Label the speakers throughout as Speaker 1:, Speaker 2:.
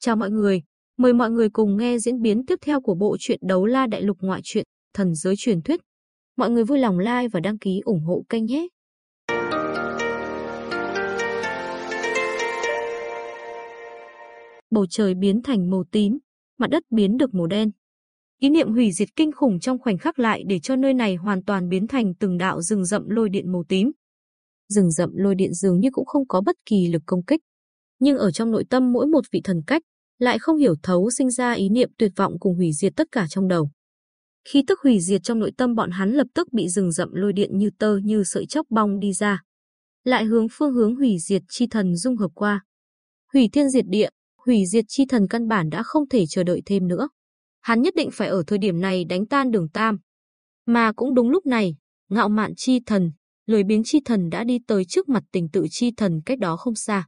Speaker 1: Chào mọi người, mời mọi người cùng nghe diễn biến tiếp theo của bộ truyện Đấu La Đại Lục ngoại truyện Thần giới truyền thuyết. Mọi người vui lòng like và đăng ký ủng hộ kênh nhé. Bầu trời biến thành màu tím, mặt đất biến được màu đen. Ý niệm hủy diệt kinh khủng trong khoảnh khắc lại để cho nơi này hoàn toàn biến thành từng đạo rừng rậm lôi điện màu tím. Rừng rậm lôi điện dường như cũng không có bất kỳ lực công kích. Nhưng ở trong nội tâm mỗi một vị thần cách, lại không hiểu thấu sinh ra ý niệm tuyệt vọng cùng hủy diệt tất cả trong đầu. Khi tức hủy diệt trong nội tâm bọn hắn lập tức bị rừng rậm lôi điện như tơ như sợi chóc bong đi ra. Lại hướng phương hướng hủy diệt chi thần dung hợp qua. Hủy thiên diệt địa, hủy diệt chi thần căn bản đã không thể chờ đợi thêm nữa. Hắn nhất định phải ở thời điểm này đánh tan đường Tam. Mà cũng đúng lúc này, ngạo mạn chi thần, lười biến chi thần đã đi tới trước mặt tình tự chi thần cách đó không xa.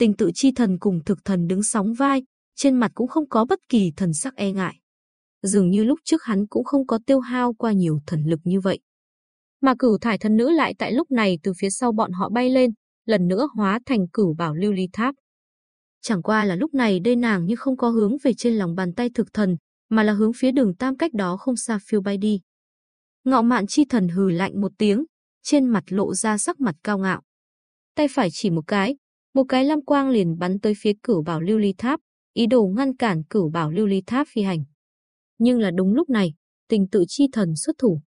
Speaker 1: Tình tự chi thần cùng thực thần đứng sóng vai, trên mặt cũng không có bất kỳ thần sắc e ngại. Dường như lúc trước hắn cũng không có tiêu hao qua nhiều thần lực như vậy. Mà cửu thải thần nữ lại tại lúc này từ phía sau bọn họ bay lên, lần nữa hóa thành cửu bảo lưu ly tháp. Chẳng qua là lúc này đây nàng như không có hướng về trên lòng bàn tay thực thần, mà là hướng phía đường tam cách đó không xa phiêu bay đi. Ngạo mạn chi thần hừ lạnh một tiếng, trên mặt lộ ra sắc mặt cao ngạo. Tay phải chỉ một cái, một cái lam quang liền bắn tới phía cửu bảo lưu ly tháp, ý đồ ngăn cản cửu bảo lưu ly tháp phi hành. Nhưng là đúng lúc này, tình tự chi thần xuất thủ.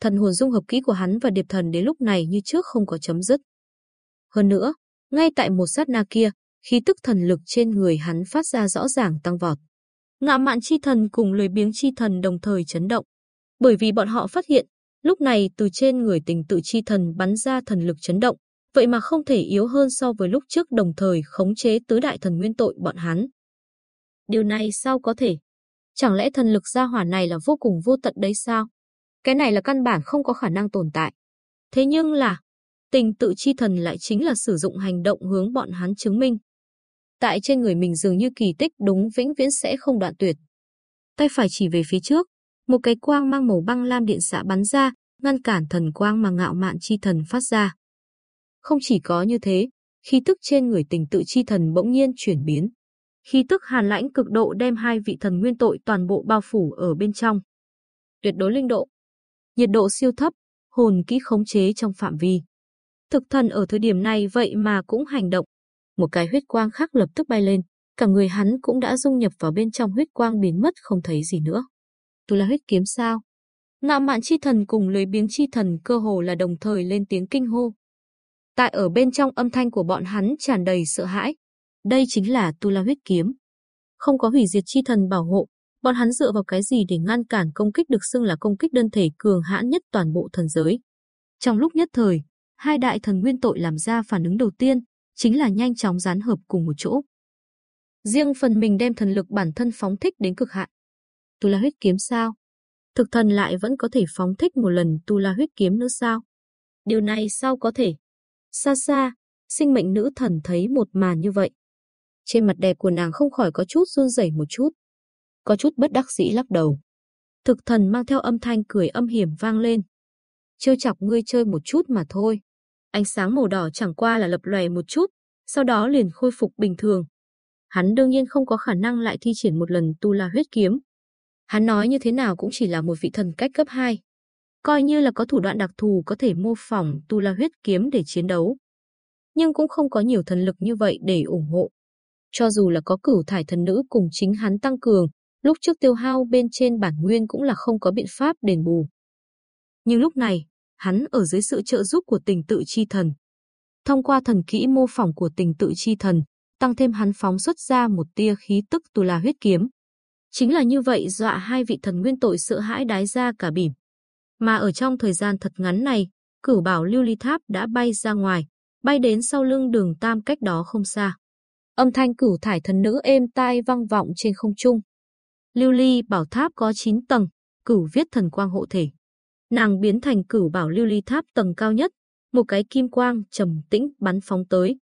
Speaker 1: Thần hồn dung hợp kỹ của hắn và điệp thần đến lúc này như trước không có chấm dứt. Hơn nữa, ngay tại một sát na kia, khí tức thần lực trên người hắn phát ra rõ ràng tăng vọt. ngạ mạn chi thần cùng lười biếng chi thần đồng thời chấn động. Bởi vì bọn họ phát hiện, lúc này từ trên người tình tự chi thần bắn ra thần lực chấn động, vậy mà không thể yếu hơn so với lúc trước đồng thời khống chế tứ đại thần nguyên tội bọn hắn. Điều này sao có thể? Chẳng lẽ thần lực gia hỏa này là vô cùng vô tận đấy sao? Cái này là căn bản không có khả năng tồn tại. Thế nhưng là, tình tự chi thần lại chính là sử dụng hành động hướng bọn hắn chứng minh. Tại trên người mình dường như kỳ tích đúng vĩnh viễn sẽ không đoạn tuyệt. Tay phải chỉ về phía trước, một cái quang mang màu băng lam điện xạ bắn ra, ngăn cản thần quang mà ngạo mạn chi thần phát ra. Không chỉ có như thế, khí tức trên người tình tự chi thần bỗng nhiên chuyển biến. Khí tức hàn lãnh cực độ đem hai vị thần nguyên tội toàn bộ bao phủ ở bên trong. Tuyệt đối linh độ. Nhiệt độ siêu thấp, hồn kỹ khống chế trong phạm vi. Thực thần ở thời điểm này vậy mà cũng hành động. Một cái huyết quang khác lập tức bay lên, cả người hắn cũng đã dung nhập vào bên trong huyết quang biến mất không thấy gì nữa. Tu là huyết kiếm sao? Ngạo mạn chi thần cùng lưới biếng chi thần cơ hồ là đồng thời lên tiếng kinh hô. Tại ở bên trong âm thanh của bọn hắn tràn đầy sợ hãi. Đây chính là Tu La huyết kiếm. Không có hủy diệt chi thần bảo hộ, bọn hắn dựa vào cái gì để ngăn cản công kích được xưng là công kích đơn thể cường hãn nhất toàn bộ thần giới. Trong lúc nhất thời, hai đại thần nguyên tội làm ra phản ứng đầu tiên, chính là nhanh chóng dán hợp cùng một chỗ. Riêng phần mình đem thần lực bản thân phóng thích đến cực hạn. Tu La huyết kiếm sao? Thực thần lại vẫn có thể phóng thích một lần Tu La huyết kiếm nữa sao? Điều này sao có thể? Xa xa, sinh mệnh nữ thần thấy một màn như vậy. Trên mặt đẹp của nàng không khỏi có chút run rẩy một chút. Có chút bất đắc dĩ lắc đầu. Thực thần mang theo âm thanh cười âm hiểm vang lên. Chơi chọc ngươi chơi một chút mà thôi. Ánh sáng màu đỏ chẳng qua là lập lòe một chút, sau đó liền khôi phục bình thường. Hắn đương nhiên không có khả năng lại thi triển một lần tu la huyết kiếm. Hắn nói như thế nào cũng chỉ là một vị thần cách cấp 2. Coi như là có thủ đoạn đặc thù có thể mô phỏng tu la huyết kiếm để chiến đấu. Nhưng cũng không có nhiều thần lực như vậy để ủng hộ. Cho dù là có cửu thải thần nữ cùng chính hắn tăng cường, lúc trước tiêu hao bên trên bản nguyên cũng là không có biện pháp đền bù. Nhưng lúc này, hắn ở dưới sự trợ giúp của tình tự chi thần. Thông qua thần kỹ mô phỏng của tình tự chi thần, tăng thêm hắn phóng xuất ra một tia khí tức tu la huyết kiếm. Chính là như vậy dọa hai vị thần nguyên tội sợ hãi đái ra cả bỉm. Mà ở trong thời gian thật ngắn này, cửu bảo lưu ly tháp đã bay ra ngoài, bay đến sau lưng đường tam cách đó không xa. Âm thanh cửu thải thần nữ êm tai vang vọng trên không trung. Lưu ly bảo tháp có 9 tầng, cửu viết thần quang hộ thể. Nàng biến thành cửu bảo lưu ly tháp tầng cao nhất, một cái kim quang trầm tĩnh bắn phóng tới.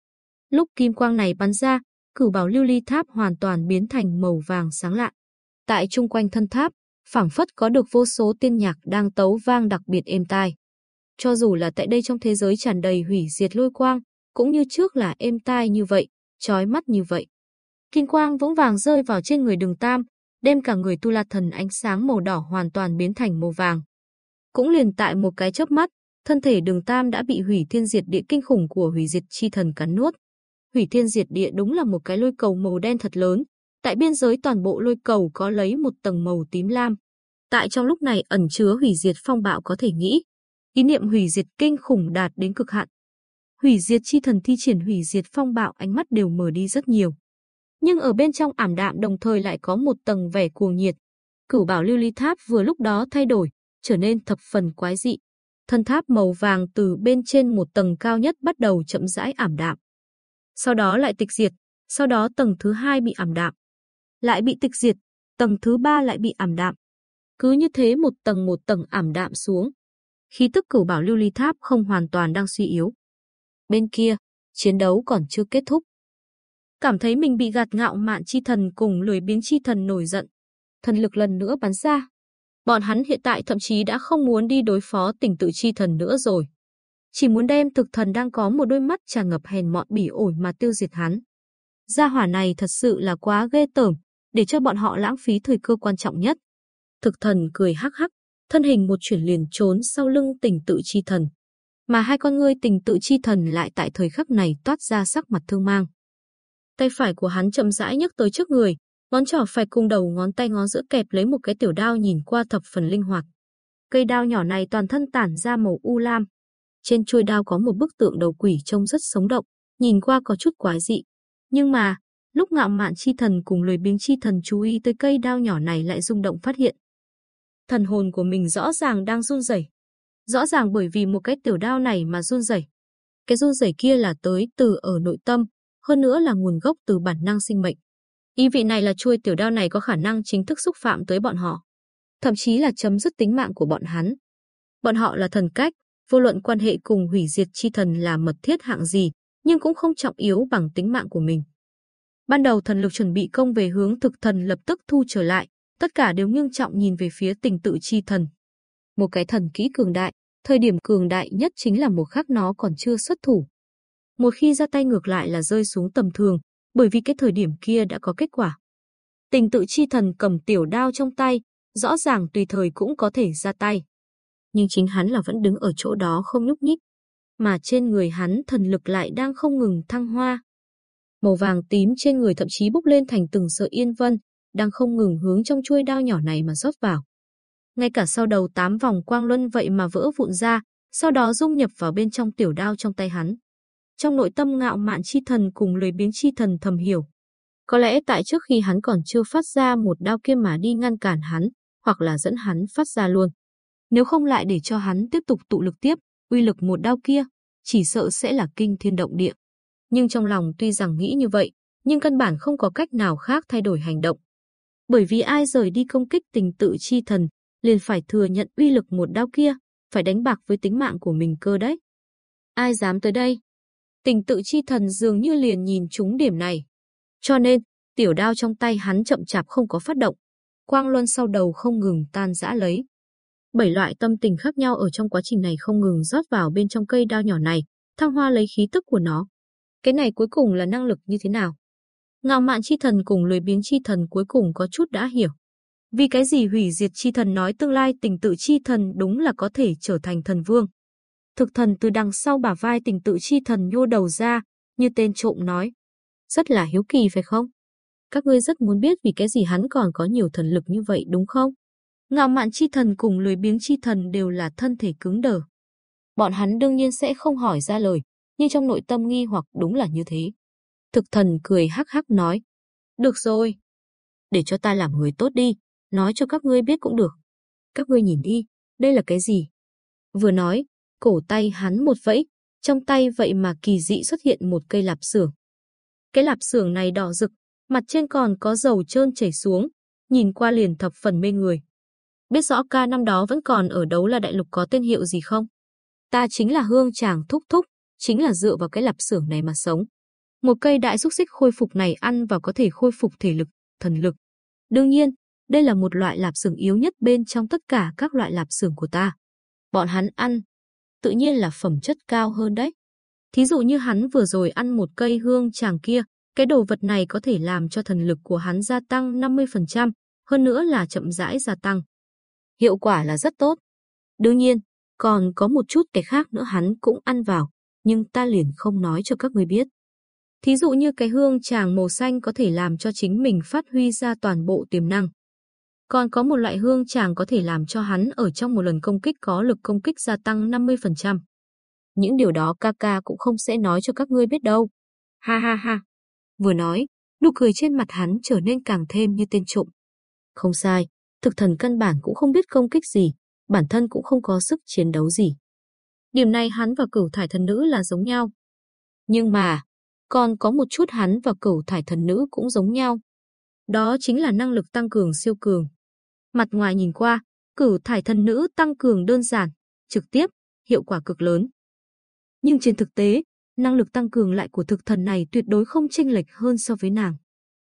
Speaker 1: Lúc kim quang này bắn ra, cửu bảo lưu ly tháp hoàn toàn biến thành màu vàng sáng lạ. Tại chung quanh thân tháp, phảng phất có được vô số tiên nhạc đang tấu vang đặc biệt êm tai. Cho dù là tại đây trong thế giới tràn đầy hủy diệt lôi quang, cũng như trước là êm tai như vậy, chói mắt như vậy. Kim quang vững vàng rơi vào trên người Đường Tam, đem cả người Tu La Thần ánh sáng màu đỏ hoàn toàn biến thành màu vàng. Cũng liền tại một cái chớp mắt, thân thể Đường Tam đã bị hủy thiên diệt địa kinh khủng của hủy diệt chi thần cắn nuốt. Hủy thiên diệt địa đúng là một cái lôi cầu màu đen thật lớn, tại biên giới toàn bộ lôi cầu có lấy một tầng màu tím lam. Tại trong lúc này ẩn chứa hủy diệt phong bạo có thể nghĩ, ý niệm hủy diệt kinh khủng đạt đến cực hạn. Hủy diệt chi thần thi triển hủy diệt phong bạo ánh mắt đều mở đi rất nhiều. Nhưng ở bên trong ảm đạm đồng thời lại có một tầng vẻ cuồng nhiệt. Cửu bảo lưu ly tháp vừa lúc đó thay đổi, trở nên thập phần quái dị. Thân tháp màu vàng từ bên trên một tầng cao nhất bắt đầu chậm rãi ảm đạm. Sau đó lại tịch diệt, sau đó tầng thứ hai bị ảm đạm. Lại bị tịch diệt, tầng thứ ba lại bị ảm đạm. Cứ như thế một tầng một tầng ảm đạm xuống. Khí tức cửu bảo lưu ly tháp không hoàn toàn đang suy yếu. Bên kia, chiến đấu còn chưa kết thúc. Cảm thấy mình bị gạt ngạo mạn chi thần cùng lười biến chi thần nổi giận. Thần lực lần nữa bắn ra. Bọn hắn hiện tại thậm chí đã không muốn đi đối phó tình tự chi thần nữa rồi. Chỉ muốn đem thực thần đang có một đôi mắt tràn ngập hèn mọn bỉ ổi mà tiêu diệt hắn. Gia hỏa này thật sự là quá ghê tởm, để cho bọn họ lãng phí thời cơ quan trọng nhất. Thực thần cười hắc hắc, thân hình một chuyển liền trốn sau lưng tình tự chi thần. Mà hai con ngươi tình tự chi thần lại tại thời khắc này toát ra sắc mặt thương mang. Tay phải của hắn chậm rãi nhấc tới trước người, ngón trỏ phải cùng đầu ngón tay ngón giữa kẹp lấy một cái tiểu đao nhìn qua thập phần linh hoạt. Cây đao nhỏ này toàn thân tản ra màu u lam. Trên chuôi đao có một bức tượng đầu quỷ trông rất sống động, nhìn qua có chút quái dị. Nhưng mà, lúc ngạo mạn chi thần cùng lười biếng chi thần chú ý tới cây đao nhỏ này lại rung động phát hiện. Thần hồn của mình rõ ràng đang run rẩy. Rõ ràng bởi vì một cái tiểu đao này mà run rẩy. Cái run rẩy kia là tới từ ở nội tâm, hơn nữa là nguồn gốc từ bản năng sinh mệnh. Ý vị này là chuôi tiểu đao này có khả năng chính thức xúc phạm tới bọn họ, thậm chí là chấm dứt tính mạng của bọn hắn. Bọn họ là thần cách, vô luận quan hệ cùng hủy diệt chi thần là mật thiết hạng gì, nhưng cũng không trọng yếu bằng tính mạng của mình. Ban đầu thần lực chuẩn bị công về hướng thực thần lập tức thu trở lại, tất cả đều nghiêm trọng nhìn về phía tình tự chi thần. Một cái thần kỹ cường đại, thời điểm cường đại nhất chính là một khắc nó còn chưa xuất thủ. Một khi ra tay ngược lại là rơi xuống tầm thường, bởi vì cái thời điểm kia đã có kết quả. Tình tự chi thần cầm tiểu đao trong tay, rõ ràng tùy thời cũng có thể ra tay. Nhưng chính hắn là vẫn đứng ở chỗ đó không nhúc nhích, mà trên người hắn thần lực lại đang không ngừng thăng hoa. Màu vàng tím trên người thậm chí bốc lên thành từng sợi yên vân, đang không ngừng hướng trong chuôi đao nhỏ này mà rót vào. Ngay cả sau đầu tám vòng quang luân vậy mà vỡ vụn ra, sau đó dung nhập vào bên trong tiểu đao trong tay hắn. Trong nội tâm ngạo mạn chi thần cùng lười biến chi thần thầm hiểu. Có lẽ tại trước khi hắn còn chưa phát ra một đao kia mà đi ngăn cản hắn, hoặc là dẫn hắn phát ra luôn. Nếu không lại để cho hắn tiếp tục tụ lực tiếp, uy lực một đao kia, chỉ sợ sẽ là kinh thiên động địa. Nhưng trong lòng tuy rằng nghĩ như vậy, nhưng căn bản không có cách nào khác thay đổi hành động. Bởi vì ai rời đi công kích tình tự chi thần, liền phải thừa nhận uy lực một đao kia, phải đánh bạc với tính mạng của mình cơ đấy. Ai dám tới đây? Tình tự chi thần dường như liền nhìn trúng điểm này. Cho nên, tiểu đao trong tay hắn chậm chạp không có phát động. Quang luân sau đầu không ngừng tan rã lấy. Bảy loại tâm tình khác nhau ở trong quá trình này không ngừng rót vào bên trong cây đao nhỏ này, thăng hoa lấy khí tức của nó. Cái này cuối cùng là năng lực như thế nào? Ngạo mạn chi thần cùng lười biến chi thần cuối cùng có chút đã hiểu. Vì cái gì hủy diệt chi thần nói tương lai tình tự chi thần đúng là có thể trở thành thần vương. Thực thần từ đằng sau bả vai tình tự chi thần nhô đầu ra, như tên trộm nói. Rất là hiếu kỳ phải không? Các ngươi rất muốn biết vì cái gì hắn còn có nhiều thần lực như vậy đúng không? Ngạo mạn chi thần cùng lười biếng chi thần đều là thân thể cứng đờ. Bọn hắn đương nhiên sẽ không hỏi ra lời, nhưng trong nội tâm nghi hoặc đúng là như thế. Thực thần cười hắc hắc nói. Được rồi. Để cho ta làm người tốt đi, nói cho các ngươi biết cũng được. Các ngươi nhìn đi, đây là cái gì? Vừa nói, cổ tay hắn một vẫy, trong tay vậy mà kỳ dị xuất hiện một cây lạp xưởng. Cái lạp xưởng này đỏ rực, mặt trên còn có dầu trơn chảy xuống, nhìn qua liền thập phần mê người. Biết rõ ca năm đó vẫn còn ở đấu là đại lục có tên hiệu gì không? Ta chính là hương chàng thúc thúc, chính là dựa vào cái lạp xưởng này mà sống. Một cây đại xúc xích khôi phục này ăn vào có thể khôi phục thể lực, thần lực. Đương nhiên, đây là một loại lạp xưởng yếu nhất bên trong tất cả các loại lạp xưởng của ta. Bọn hắn ăn, tự nhiên là phẩm chất cao hơn đấy. Thí dụ như hắn vừa rồi ăn một cây hương chàng kia, Cái đồ vật này có thể làm cho thần lực của hắn gia tăng 50%, hơn nữa là chậm rãi gia tăng. Hiệu quả là rất tốt. Đương nhiên, còn có một chút cái khác nữa hắn cũng ăn vào, nhưng ta liền không nói cho các người biết. Thí dụ như cái hương tràng màu xanh có thể làm cho chính mình phát huy ra toàn bộ tiềm năng. Còn có một loại hương tràng có thể làm cho hắn ở trong một lần công kích có lực công kích gia tăng 50%. Những điều đó ca ca cũng không sẽ nói cho các ngươi biết đâu. Ha ha ha. Vừa nói, nụ cười trên mặt hắn trở nên càng thêm như tên trộm. Không sai, thực thần căn bản cũng không biết công kích gì, bản thân cũng không có sức chiến đấu gì. Điểm này hắn và cửu thải thần nữ là giống nhau. Nhưng mà, còn có một chút hắn và cửu thải thần nữ cũng giống nhau. Đó chính là năng lực tăng cường siêu cường. Mặt ngoài nhìn qua, cửu thải thần nữ tăng cường đơn giản, trực tiếp, hiệu quả cực lớn. Nhưng trên thực tế, năng lực tăng cường lại của thực thần này tuyệt đối không chênh lệch hơn so với nàng.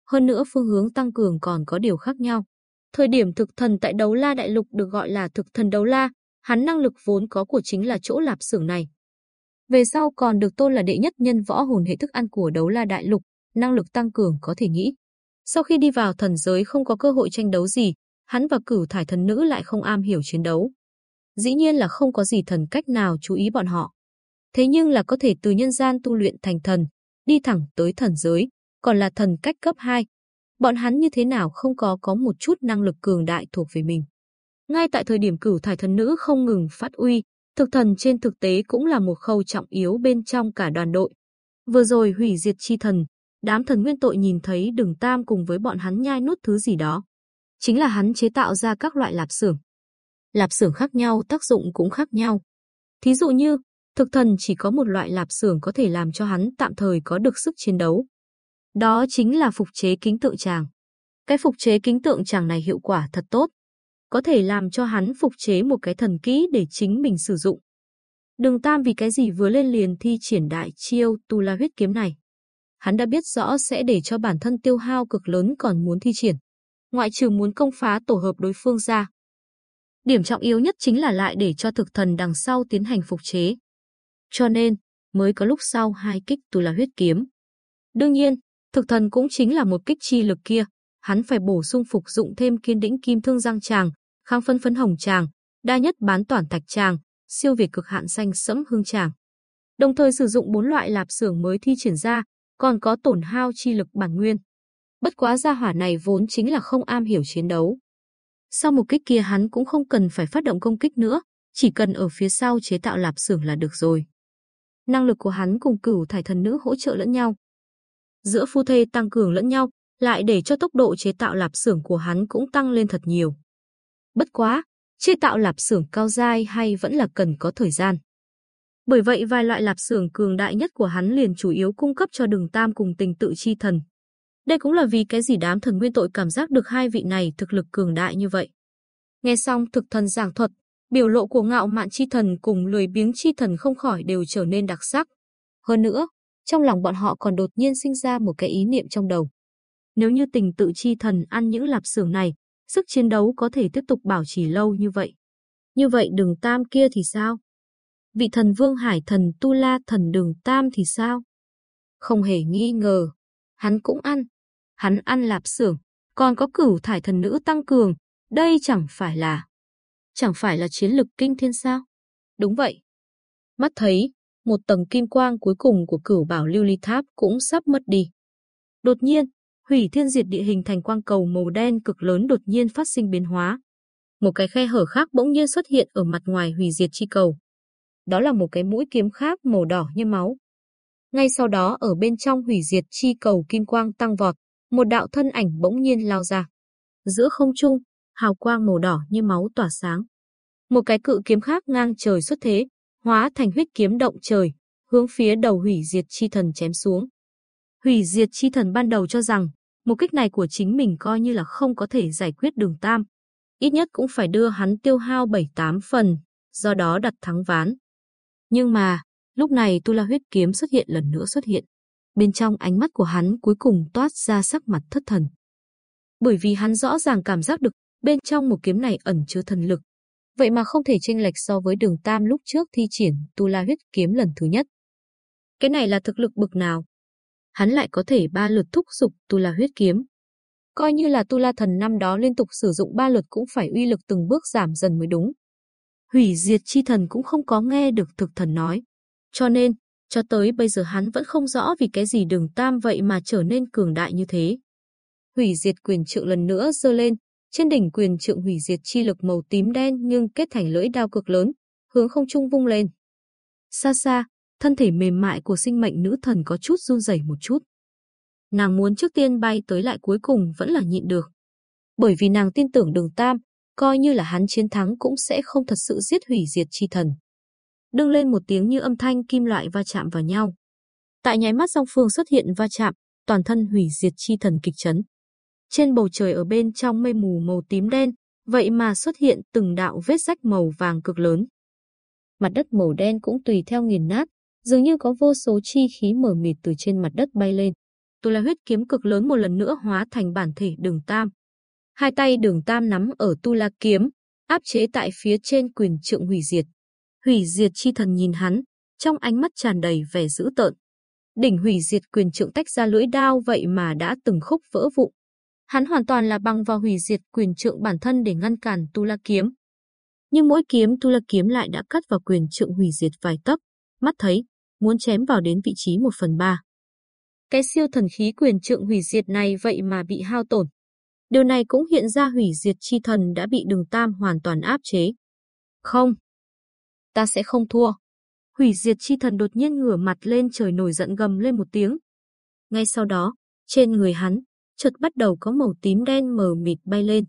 Speaker 1: Hơn nữa phương hướng tăng cường còn có điều khác nhau. Thời điểm thực thần tại đấu la đại lục được gọi là thực thần đấu la, hắn năng lực vốn có của chính là chỗ lạp xưởng này. Về sau còn được tôn là đệ nhất nhân võ hồn hệ thức ăn của đấu la đại lục, năng lực tăng cường có thể nghĩ. Sau khi đi vào thần giới không có cơ hội tranh đấu gì, hắn và cửu thải thần nữ lại không am hiểu chiến đấu. Dĩ nhiên là không có gì thần cách nào chú ý bọn họ. Thế nhưng là có thể từ nhân gian tu luyện thành thần, đi thẳng tới thần giới, còn là thần cách cấp 2. Bọn hắn như thế nào không có có một chút năng lực cường đại thuộc về mình. Ngay tại thời điểm cửu thải thần nữ không ngừng phát uy, thực thần trên thực tế cũng là một khâu trọng yếu bên trong cả đoàn đội. Vừa rồi hủy diệt chi thần, đám thần nguyên tội nhìn thấy đường tam cùng với bọn hắn nhai nuốt thứ gì đó. Chính là hắn chế tạo ra các loại lạp xưởng. Lạp xưởng khác nhau tác dụng cũng khác nhau. Thí dụ như, thực thần chỉ có một loại lạp xưởng có thể làm cho hắn tạm thời có được sức chiến đấu. Đó chính là phục chế kính tượng tràng. Cái phục chế kính tượng tràng này hiệu quả thật tốt, có thể làm cho hắn phục chế một cái thần kỹ để chính mình sử dụng. Đường Tam vì cái gì vừa lên liền thi triển đại chiêu tu la huyết kiếm này. Hắn đã biết rõ sẽ để cho bản thân tiêu hao cực lớn còn muốn thi triển. Ngoại trừ muốn công phá tổ hợp đối phương ra. Điểm trọng yếu nhất chính là lại để cho thực thần đằng sau tiến hành phục chế. Cho nên, mới có lúc sau hai kích tu la huyết kiếm. Đương nhiên, thực thần cũng chính là một kích chi lực kia, hắn phải bổ sung phục dụng thêm kiên đĩnh kim thương giang tràng, kháng phân phấn hồng tràng, đa nhất bán toàn thạch tràng, siêu việt cực hạn xanh sẫm hương tràng. Đồng thời sử dụng bốn loại lạp xưởng mới thi triển ra, còn có tổn hao chi lực bản nguyên. Bất quá gia hỏa này vốn chính là không am hiểu chiến đấu. Sau một kích kia hắn cũng không cần phải phát động công kích nữa, chỉ cần ở phía sau chế tạo lạp xưởng là được rồi. Năng lực của hắn cùng cửu thải thần nữ hỗ trợ lẫn nhau. Giữa phu thê tăng cường lẫn nhau, lại để cho tốc độ chế tạo lạp xưởng của hắn cũng tăng lên thật nhiều. Bất quá, chế tạo lạp xưởng cao dai hay vẫn là cần có thời gian. Bởi vậy vài loại lạp xưởng cường đại nhất của hắn liền chủ yếu cung cấp cho đường tam cùng tình tự chi thần. Đây cũng là vì cái gì đám thần nguyên tội cảm giác được hai vị này thực lực cường đại như vậy. Nghe xong thực thần giảng thuật, biểu lộ của ngạo mạn chi thần cùng lười biếng chi thần không khỏi đều trở nên đặc sắc. Hơn nữa, trong lòng bọn họ còn đột nhiên sinh ra một cái ý niệm trong đầu. Nếu như tình tự chi thần ăn những lạp xưởng này, sức chiến đấu có thể tiếp tục bảo trì lâu như vậy. Như vậy đường tam kia thì sao? Vị thần vương hải thần tu la thần đường tam thì sao? Không hề nghi ngờ, hắn cũng ăn. Hắn ăn lạp xưởng, còn có cửu thải thần nữ tăng cường, đây chẳng phải là... Chẳng phải là chiến lực kinh thiên sao? Đúng vậy. Mắt thấy, một tầng kim quang cuối cùng của cửu bảo lưu ly tháp cũng sắp mất đi. Đột nhiên, hủy thiên diệt địa hình thành quang cầu màu đen cực lớn đột nhiên phát sinh biến hóa. Một cái khe hở khác bỗng nhiên xuất hiện ở mặt ngoài hủy diệt chi cầu. Đó là một cái mũi kiếm khác màu đỏ như máu. Ngay sau đó ở bên trong hủy diệt chi cầu kim quang tăng vọt, một đạo thân ảnh bỗng nhiên lao ra. Giữa không trung, hào quang màu đỏ như máu tỏa sáng. Một cái cự kiếm khác ngang trời xuất thế, hóa thành huyết kiếm động trời, hướng phía đầu hủy diệt chi thần chém xuống. Hủy diệt chi thần ban đầu cho rằng, một kích này của chính mình coi như là không có thể giải quyết đường tam. Ít nhất cũng phải đưa hắn tiêu hao 7-8 phần, do đó đặt thắng ván. Nhưng mà, lúc này Tu La huyết kiếm xuất hiện lần nữa xuất hiện. Bên trong ánh mắt của hắn cuối cùng toát ra sắc mặt thất thần. Bởi vì hắn rõ ràng cảm giác được bên trong một kiếm này ẩn chứa thần lực. Vậy mà không thể chênh lệch so với đường tam lúc trước thi triển Tu La huyết kiếm lần thứ nhất. Cái này là thực lực bực nào? Hắn lại có thể ba lượt thúc giục tu la huyết kiếm. Coi như là tu la thần năm đó liên tục sử dụng ba lượt cũng phải uy lực từng bước giảm dần mới đúng. Hủy diệt chi thần cũng không có nghe được thực thần nói. Cho nên, cho tới bây giờ hắn vẫn không rõ vì cái gì đường tam vậy mà trở nên cường đại như thế. Hủy diệt quyền trượng lần nữa dơ lên, trên đỉnh quyền trượng hủy diệt chi lực màu tím đen nhưng kết thành lưỡi đao cực lớn, hướng không trung vung lên. Xa xa, thân thể mềm mại của sinh mệnh nữ thần có chút run rẩy một chút. Nàng muốn trước tiên bay tới lại cuối cùng vẫn là nhịn được. Bởi vì nàng tin tưởng đường Tam, coi như là hắn chiến thắng cũng sẽ không thật sự giết hủy diệt chi thần. Đương lên một tiếng như âm thanh kim loại va chạm vào nhau. Tại nháy mắt song phương xuất hiện va chạm, toàn thân hủy diệt chi thần kịch chấn. Trên bầu trời ở bên trong mây mù màu tím đen, vậy mà xuất hiện từng đạo vết rách màu vàng cực lớn. Mặt đất màu đen cũng tùy theo nghiền nát, dường như có vô số chi khí mờ mịt từ trên mặt đất bay lên. Tôi là huyết kiếm cực lớn một lần nữa hóa thành bản thể đường tam. Hai tay đường tam nắm ở tu la kiếm, áp chế tại phía trên quyền trượng hủy diệt. Hủy diệt chi thần nhìn hắn, trong ánh mắt tràn đầy vẻ dữ tợn. Đỉnh hủy diệt quyền trượng tách ra lưỡi đao vậy mà đã từng khúc vỡ vụn. Hắn hoàn toàn là bằng vào hủy diệt quyền trượng bản thân để ngăn cản tu la kiếm. Nhưng mỗi kiếm tu la kiếm lại đã cắt vào quyền trượng hủy diệt vài tấc, mắt thấy, muốn chém vào đến vị trí một phần ba. Cái siêu thần khí quyền trượng hủy diệt này vậy mà bị hao tổn. Điều này cũng hiện ra hủy diệt chi thần đã bị đường tam hoàn toàn áp chế. Không, ta sẽ không thua. Hủy diệt chi thần đột nhiên ngửa mặt lên trời nổi giận gầm lên một tiếng. Ngay sau đó, trên người hắn, chợt bắt đầu có màu tím đen mờ mịt bay lên.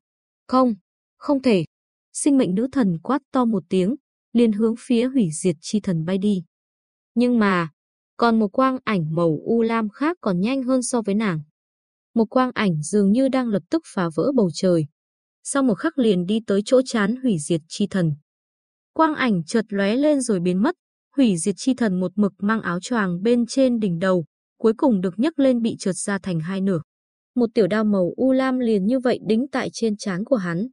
Speaker 1: Không, không thể. Sinh mệnh nữ thần quát to một tiếng, liền hướng phía hủy diệt chi thần bay đi. Nhưng mà, còn một quang ảnh màu u lam khác còn nhanh hơn so với nàng. Một quang ảnh dường như đang lập tức phá vỡ bầu trời. Sau một khắc liền đi tới chỗ chán hủy diệt chi thần. Quang ảnh chợt lóe lên rồi biến mất, hủy diệt chi thần một mực mang áo choàng bên trên đỉnh đầu, cuối cùng được nhấc lên bị trượt ra thành hai nửa. Một tiểu đao màu u lam liền như vậy đính tại trên trán của hắn.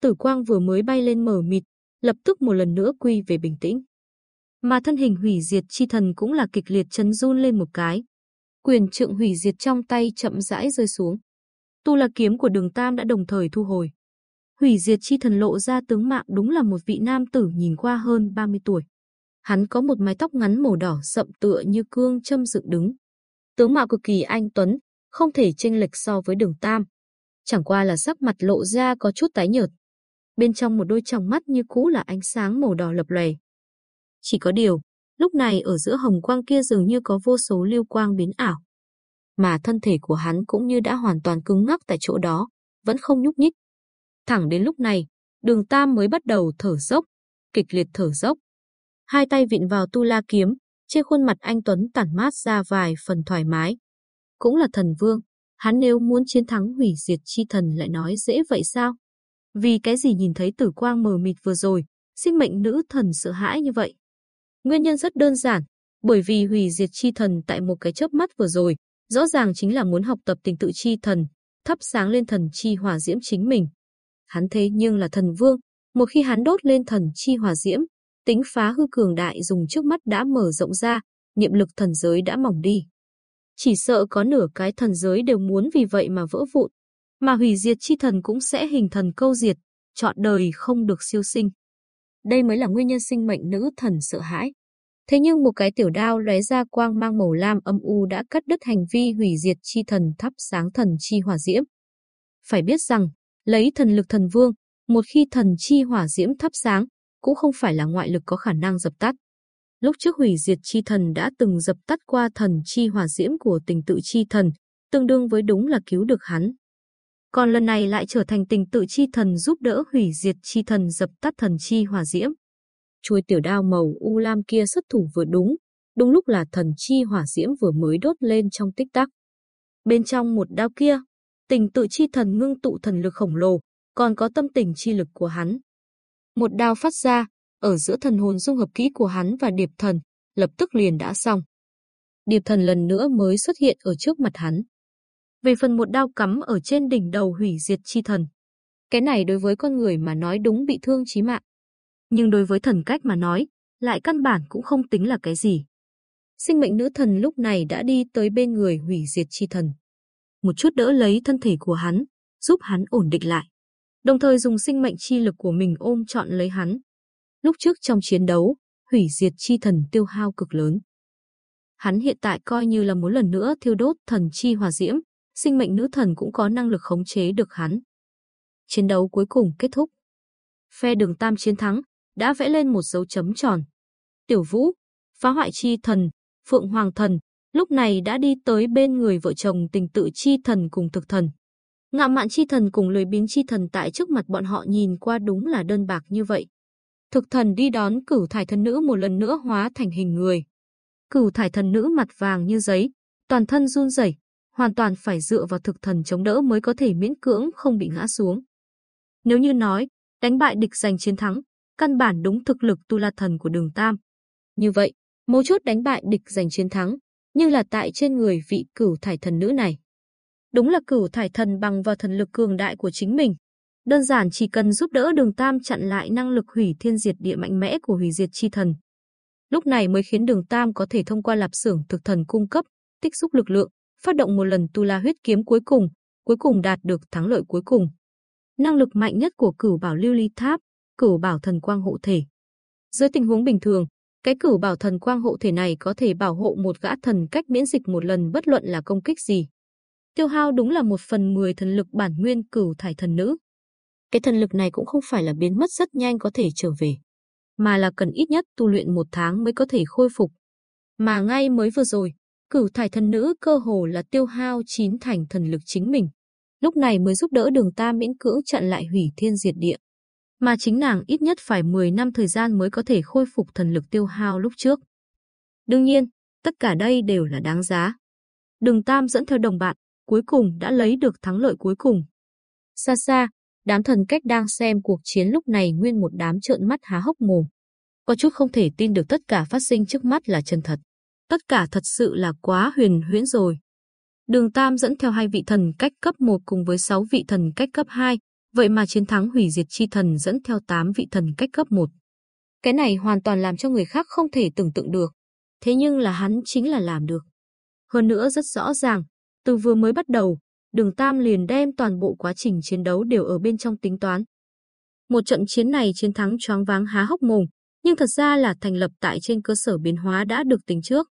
Speaker 1: Tử quang vừa mới bay lên mở mịt, lập tức một lần nữa quy về bình tĩnh mà thân hình hủy diệt chi thần cũng là kịch liệt chấn run lên một cái. Quyền trượng hủy diệt trong tay chậm rãi rơi xuống. Tu là kiếm của đường Tam đã đồng thời thu hồi. Hủy diệt chi thần lộ ra tướng mạo đúng là một vị nam tử nhìn qua hơn 30 tuổi. Hắn có một mái tóc ngắn màu đỏ sậm tựa như cương châm dựng đứng. Tướng mạo cực kỳ anh tuấn, không thể chênh lệch so với đường Tam. Chẳng qua là sắc mặt lộ ra có chút tái nhợt. Bên trong một đôi tròng mắt như cũ là ánh sáng màu đỏ lập lòe. Chỉ có điều, lúc này ở giữa hồng quang kia dường như có vô số lưu quang biến ảo. Mà thân thể của hắn cũng như đã hoàn toàn cứng ngắc tại chỗ đó, vẫn không nhúc nhích. Thẳng đến lúc này, đường Tam mới bắt đầu thở dốc, kịch liệt thở dốc. Hai tay vịn vào tu la kiếm, trên khuôn mặt anh Tuấn tản mát ra vài phần thoải mái. Cũng là thần vương, hắn nếu muốn chiến thắng hủy diệt chi thần lại nói dễ vậy sao? Vì cái gì nhìn thấy tử quang mờ mịt vừa rồi, sinh mệnh nữ thần sợ hãi như vậy? Nguyên nhân rất đơn giản, bởi vì hủy diệt chi thần tại một cái chớp mắt vừa rồi, rõ ràng chính là muốn học tập tình tự chi thần, thắp sáng lên thần chi hỏa diễm chính mình. Hắn thế nhưng là thần vương, một khi hắn đốt lên thần chi hỏa diễm, tính phá hư cường đại dùng trước mắt đã mở rộng ra, niệm lực thần giới đã mỏng đi. Chỉ sợ có nửa cái thần giới đều muốn vì vậy mà vỡ vụn, mà hủy diệt chi thần cũng sẽ hình thần câu diệt, chọn đời không được siêu sinh. Đây mới là nguyên nhân sinh mệnh nữ thần sợ hãi. Thế nhưng một cái tiểu đao lóe ra quang mang màu lam âm u đã cắt đứt hành vi hủy diệt chi thần thắp sáng thần chi hỏa diễm. Phải biết rằng, lấy thần lực thần vương, một khi thần chi hỏa diễm thắp sáng, cũng không phải là ngoại lực có khả năng dập tắt. Lúc trước hủy diệt chi thần đã từng dập tắt qua thần chi hỏa diễm của tình tự chi thần, tương đương với đúng là cứu được hắn còn lần này lại trở thành tình tự chi thần giúp đỡ hủy diệt chi thần dập tắt thần chi hỏa diễm. Chuôi tiểu đao màu u lam kia xuất thủ vừa đúng, đúng lúc là thần chi hỏa diễm vừa mới đốt lên trong tích tắc. Bên trong một đao kia, tình tự chi thần ngưng tụ thần lực khổng lồ, còn có tâm tình chi lực của hắn. Một đao phát ra, ở giữa thần hồn dung hợp kỹ của hắn và điệp thần, lập tức liền đã xong. Điệp thần lần nữa mới xuất hiện ở trước mặt hắn về phần một đao cắm ở trên đỉnh đầu hủy diệt chi thần. Cái này đối với con người mà nói đúng bị thương chí mạng. Nhưng đối với thần cách mà nói, lại căn bản cũng không tính là cái gì. sinh mệnh nữ thần lúc này đã đi tới bên người hủy diệt chi thần. Một chút đỡ lấy thân thể của hắn, giúp hắn ổn định lại. Đồng thời dùng sinh mệnh chi lực của mình ôm trọn lấy hắn. Lúc trước trong chiến đấu, hủy diệt chi thần tiêu hao cực lớn. Hắn hiện tại coi như là muốn lần nữa thiêu đốt thần chi hỏa diễm, sinh mệnh nữ thần cũng có năng lực khống chế được hắn. Chiến đấu cuối cùng kết thúc. Phe đường Tam chiến thắng, đã vẽ lên một dấu chấm tròn. Tiểu Vũ, phá hoại chi thần, Phượng Hoàng thần, lúc này đã đi tới bên người vợ chồng tình tự chi thần cùng thực thần. Ngạo mạn chi thần cùng lười biếng chi thần tại trước mặt bọn họ nhìn qua đúng là đơn bạc như vậy. Thực thần đi đón cửu thải thần nữ một lần nữa hóa thành hình người. Cửu thải thần nữ mặt vàng như giấy, toàn thân run rẩy, hoàn toàn phải dựa vào thực thần chống đỡ mới có thể miễn cưỡng không bị ngã xuống. Nếu như nói, đánh bại địch giành chiến thắng, căn bản đúng thực lực tu la thần của đường Tam. Như vậy, mấu chốt đánh bại địch giành chiến thắng, nhưng là tại trên người vị cửu thải thần nữ này. Đúng là cửu thải thần bằng vào thần lực cường đại của chính mình. Đơn giản chỉ cần giúp đỡ đường Tam chặn lại năng lực hủy thiên diệt địa mạnh mẽ của hủy diệt chi thần. Lúc này mới khiến đường Tam có thể thông qua lạp xưởng thực thần cung cấp, tích xúc lực lượng, phát động một lần tu la huyết kiếm cuối cùng, cuối cùng đạt được thắng lợi cuối cùng. Năng lực mạnh nhất của cửu bảo lưu ly tháp, cửu bảo thần quang hộ thể. Dưới tình huống bình thường, cái cửu bảo thần quang hộ thể này có thể bảo hộ một gã thần cách miễn dịch một lần bất luận là công kích gì. Tiêu hao đúng là một phần mười thần lực bản nguyên cửu thải thần nữ. Cái thần lực này cũng không phải là biến mất rất nhanh có thể trở về, mà là cần ít nhất tu luyện một tháng mới có thể khôi phục. Mà ngay mới vừa rồi, cửu thải thần nữ cơ hồ là tiêu hao chín thành thần lực chính mình. Lúc này mới giúp đỡ đường ta miễn cưỡng chặn lại hủy thiên diệt địa. Mà chính nàng ít nhất phải 10 năm thời gian mới có thể khôi phục thần lực tiêu hao lúc trước. Đương nhiên, tất cả đây đều là đáng giá. Đường Tam dẫn theo đồng bạn, cuối cùng đã lấy được thắng lợi cuối cùng. Xa xa, đám thần cách đang xem cuộc chiến lúc này nguyên một đám trợn mắt há hốc mồm. Có chút không thể tin được tất cả phát sinh trước mắt là chân thật. Tất cả thật sự là quá huyền huyễn rồi. Đường Tam dẫn theo hai vị thần cách cấp 1 cùng với 6 vị thần cách cấp 2, vậy mà chiến thắng hủy diệt chi thần dẫn theo 8 vị thần cách cấp 1. Cái này hoàn toàn làm cho người khác không thể tưởng tượng được. Thế nhưng là hắn chính là làm được. Hơn nữa rất rõ ràng, từ vừa mới bắt đầu, đường Tam liền đem toàn bộ quá trình chiến đấu đều ở bên trong tính toán. Một trận chiến này chiến thắng choáng váng há hốc mồm, nhưng thật ra là thành lập tại trên cơ sở biến hóa đã được tính trước.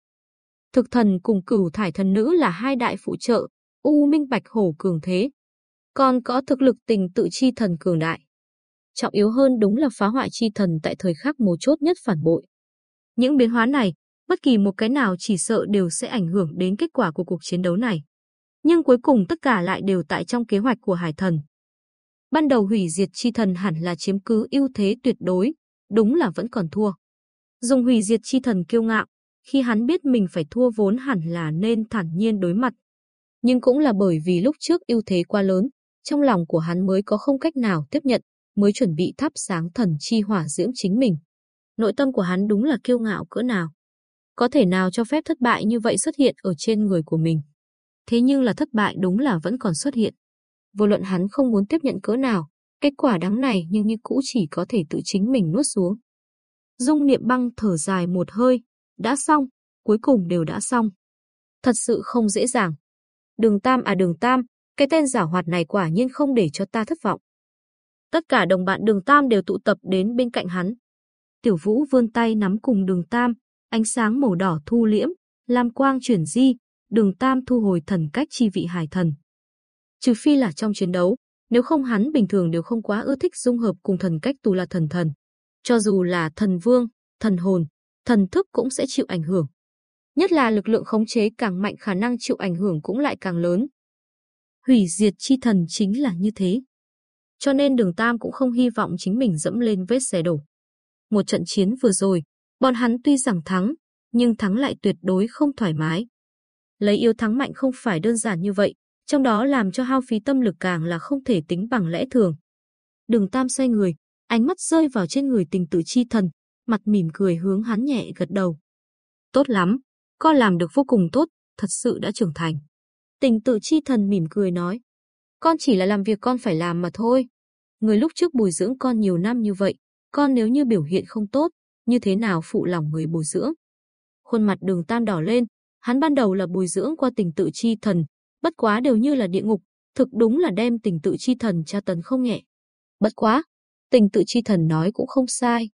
Speaker 1: Thực thần cùng cửu thải thần nữ là hai đại phụ trợ, U Minh Bạch Hổ cường thế. Còn có thực lực tình tự chi thần cường đại. Trọng yếu hơn đúng là phá hoại chi thần tại thời khắc mấu chốt nhất phản bội. Những biến hóa này, bất kỳ một cái nào chỉ sợ đều sẽ ảnh hưởng đến kết quả của cuộc chiến đấu này. Nhưng cuối cùng tất cả lại đều tại trong kế hoạch của Hải Thần. Ban đầu hủy diệt chi thần hẳn là chiếm cứ ưu thế tuyệt đối, đúng là vẫn còn thua. Dùng hủy diệt chi thần kiêu ngạo, khi hắn biết mình phải thua vốn hẳn là nên thản nhiên đối mặt. Nhưng cũng là bởi vì lúc trước ưu thế quá lớn, trong lòng của hắn mới có không cách nào tiếp nhận, mới chuẩn bị thắp sáng thần chi hỏa diễm chính mình. Nội tâm của hắn đúng là kiêu ngạo cỡ nào. Có thể nào cho phép thất bại như vậy xuất hiện ở trên người của mình. Thế nhưng là thất bại đúng là vẫn còn xuất hiện. Vô luận hắn không muốn tiếp nhận cỡ nào, kết quả đáng này nhưng như cũ chỉ có thể tự chính mình nuốt xuống. Dung niệm băng thở dài một hơi, đã xong, cuối cùng đều đã xong. Thật sự không dễ dàng. Đường Tam à đường Tam, cái tên giả hoạt này quả nhiên không để cho ta thất vọng. Tất cả đồng bạn đường Tam đều tụ tập đến bên cạnh hắn. Tiểu Vũ vươn tay nắm cùng đường Tam, ánh sáng màu đỏ thu liễm, lam quang chuyển di, đường Tam thu hồi thần cách chi vị hải thần. Trừ phi là trong chiến đấu, nếu không hắn bình thường đều không quá ưa thích dung hợp cùng thần cách tu là thần thần. Cho dù là thần vương, thần hồn, thần thức cũng sẽ chịu ảnh hưởng. Nhất là lực lượng khống chế càng mạnh khả năng chịu ảnh hưởng cũng lại càng lớn. Hủy diệt chi thần chính là như thế. Cho nên đường Tam cũng không hy vọng chính mình dẫm lên vết xe đổ. Một trận chiến vừa rồi, bọn hắn tuy rằng thắng, nhưng thắng lại tuyệt đối không thoải mái. Lấy yếu thắng mạnh không phải đơn giản như vậy, trong đó làm cho hao phí tâm lực càng là không thể tính bằng lẽ thường. Đường Tam xoay người, ánh mắt rơi vào trên người tình tự chi thần, mặt mỉm cười hướng hắn nhẹ gật đầu. Tốt lắm, con làm được vô cùng tốt, thật sự đã trưởng thành. Tình tự chi thần mỉm cười nói. Con chỉ là làm việc con phải làm mà thôi. Người lúc trước bồi dưỡng con nhiều năm như vậy, con nếu như biểu hiện không tốt, như thế nào phụ lòng người bồi dưỡng. Khuôn mặt đường tam đỏ lên, hắn ban đầu là bồi dưỡng qua tình tự chi thần, bất quá đều như là địa ngục, thực đúng là đem tình tự chi thần tra tấn không nhẹ. Bất quá, tình tự chi thần nói cũng không sai.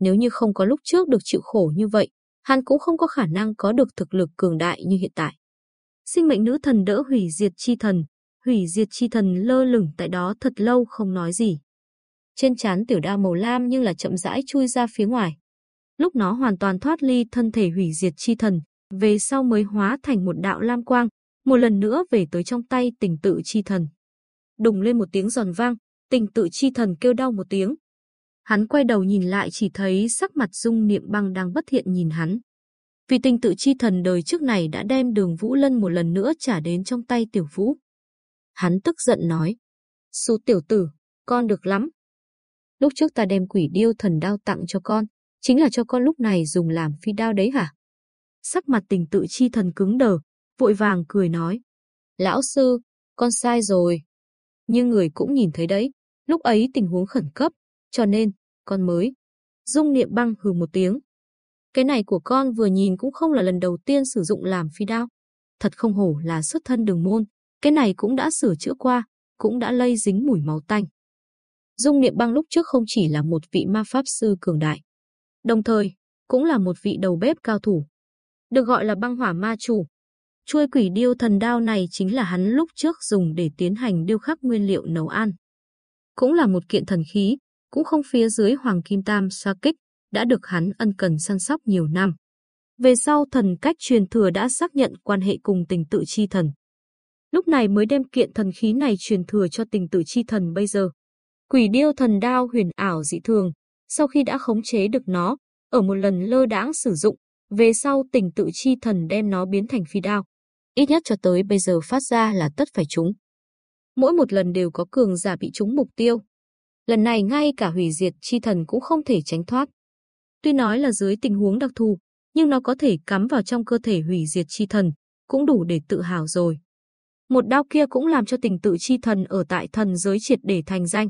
Speaker 1: Nếu như không có lúc trước được chịu khổ như vậy, hắn cũng không có khả năng có được thực lực cường đại như hiện tại. Sinh mệnh nữ thần đỡ hủy diệt chi thần, hủy diệt chi thần lơ lửng tại đó thật lâu không nói gì. Trên trán tiểu đao màu lam nhưng là chậm rãi chui ra phía ngoài. Lúc nó hoàn toàn thoát ly thân thể hủy diệt chi thần, về sau mới hóa thành một đạo lam quang, một lần nữa về tới trong tay tình tự chi thần. Đùng lên một tiếng giòn vang, tình tự chi thần kêu đau một tiếng. Hắn quay đầu nhìn lại chỉ thấy sắc mặt dung niệm băng đang bất thiện nhìn hắn. Vì tình tự chi thần đời trước này đã đem đường Vũ Lân một lần nữa trả đến trong tay tiểu vũ. Hắn tức giận nói, Su tiểu tử, con được lắm. Lúc trước ta đem quỷ điêu thần đao tặng cho con, chính là cho con lúc này dùng làm phi đao đấy hả? Sắc mặt tình tự chi thần cứng đờ, vội vàng cười nói. Lão sư, con sai rồi. Nhưng người cũng nhìn thấy đấy, lúc ấy tình huống khẩn cấp, cho nên, con mới. Dung niệm băng hừ một tiếng. Cái này của con vừa nhìn cũng không là lần đầu tiên sử dụng làm phi đao. Thật không hổ là xuất thân đường môn, cái này cũng đã sửa chữa qua, cũng đã lây dính mùi máu tanh. Dung niệm băng lúc trước không chỉ là một vị ma pháp sư cường đại, đồng thời cũng là một vị đầu bếp cao thủ. Được gọi là băng hỏa ma chủ, Chuôi quỷ điêu thần đao này chính là hắn lúc trước dùng để tiến hành điêu khắc nguyên liệu nấu ăn. Cũng là một kiện thần khí, cũng không phía dưới hoàng kim tam sa kích, đã được hắn ân cần săn sóc nhiều năm. Về sau thần cách truyền thừa đã xác nhận quan hệ cùng tình tự chi thần. Lúc này mới đem kiện thần khí này truyền thừa cho tình tự chi thần bây giờ. Quỷ điêu thần đao huyền ảo dị thường, sau khi đã khống chế được nó, ở một lần lơ đãng sử dụng, về sau tình tự chi thần đem nó biến thành phi đao. Ít nhất cho tới bây giờ phát ra là tất phải trúng. Mỗi một lần đều có cường giả bị trúng mục tiêu. Lần này ngay cả hủy diệt chi thần cũng không thể tránh thoát. Tuy nói là dưới tình huống đặc thù, nhưng nó có thể cắm vào trong cơ thể hủy diệt chi thần, cũng đủ để tự hào rồi. Một đao kia cũng làm cho tình tự chi thần ở tại thần giới triệt để thành danh.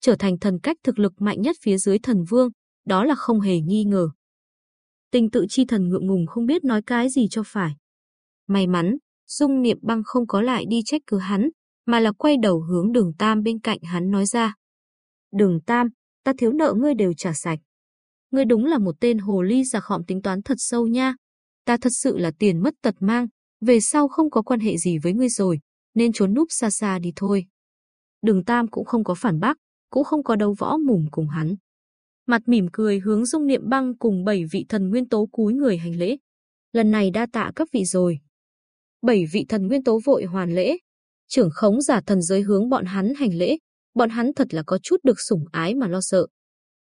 Speaker 1: Trở thành thần cách thực lực mạnh nhất phía dưới thần vương, đó là không hề nghi ngờ. Tình tự chi thần ngượng ngùng không biết nói cái gì cho phải. May mắn, Dung Niệm Băng không có lại đi trách cứ hắn, mà là quay đầu hướng đường Tam bên cạnh hắn nói ra. Đường Tam, ta thiếu nợ ngươi đều trả sạch. Ngươi đúng là một tên hồ ly già khọm tính toán thật sâu nha. Ta thật sự là tiền mất tật mang, về sau không có quan hệ gì với ngươi rồi, nên trốn núp xa xa đi thôi. Đường Tam cũng không có phản bác, cũng không có đấu võ mủm cùng hắn. Mặt mỉm cười hướng Dung Niệm Băng cùng bảy vị thần nguyên tố cúi người hành lễ. Lần này đa tạ các vị rồi bảy vị thần nguyên tố vội hoàn lễ. Trưởng khống giả thần giới hướng bọn hắn hành lễ, bọn hắn thật là có chút được sủng ái mà lo sợ.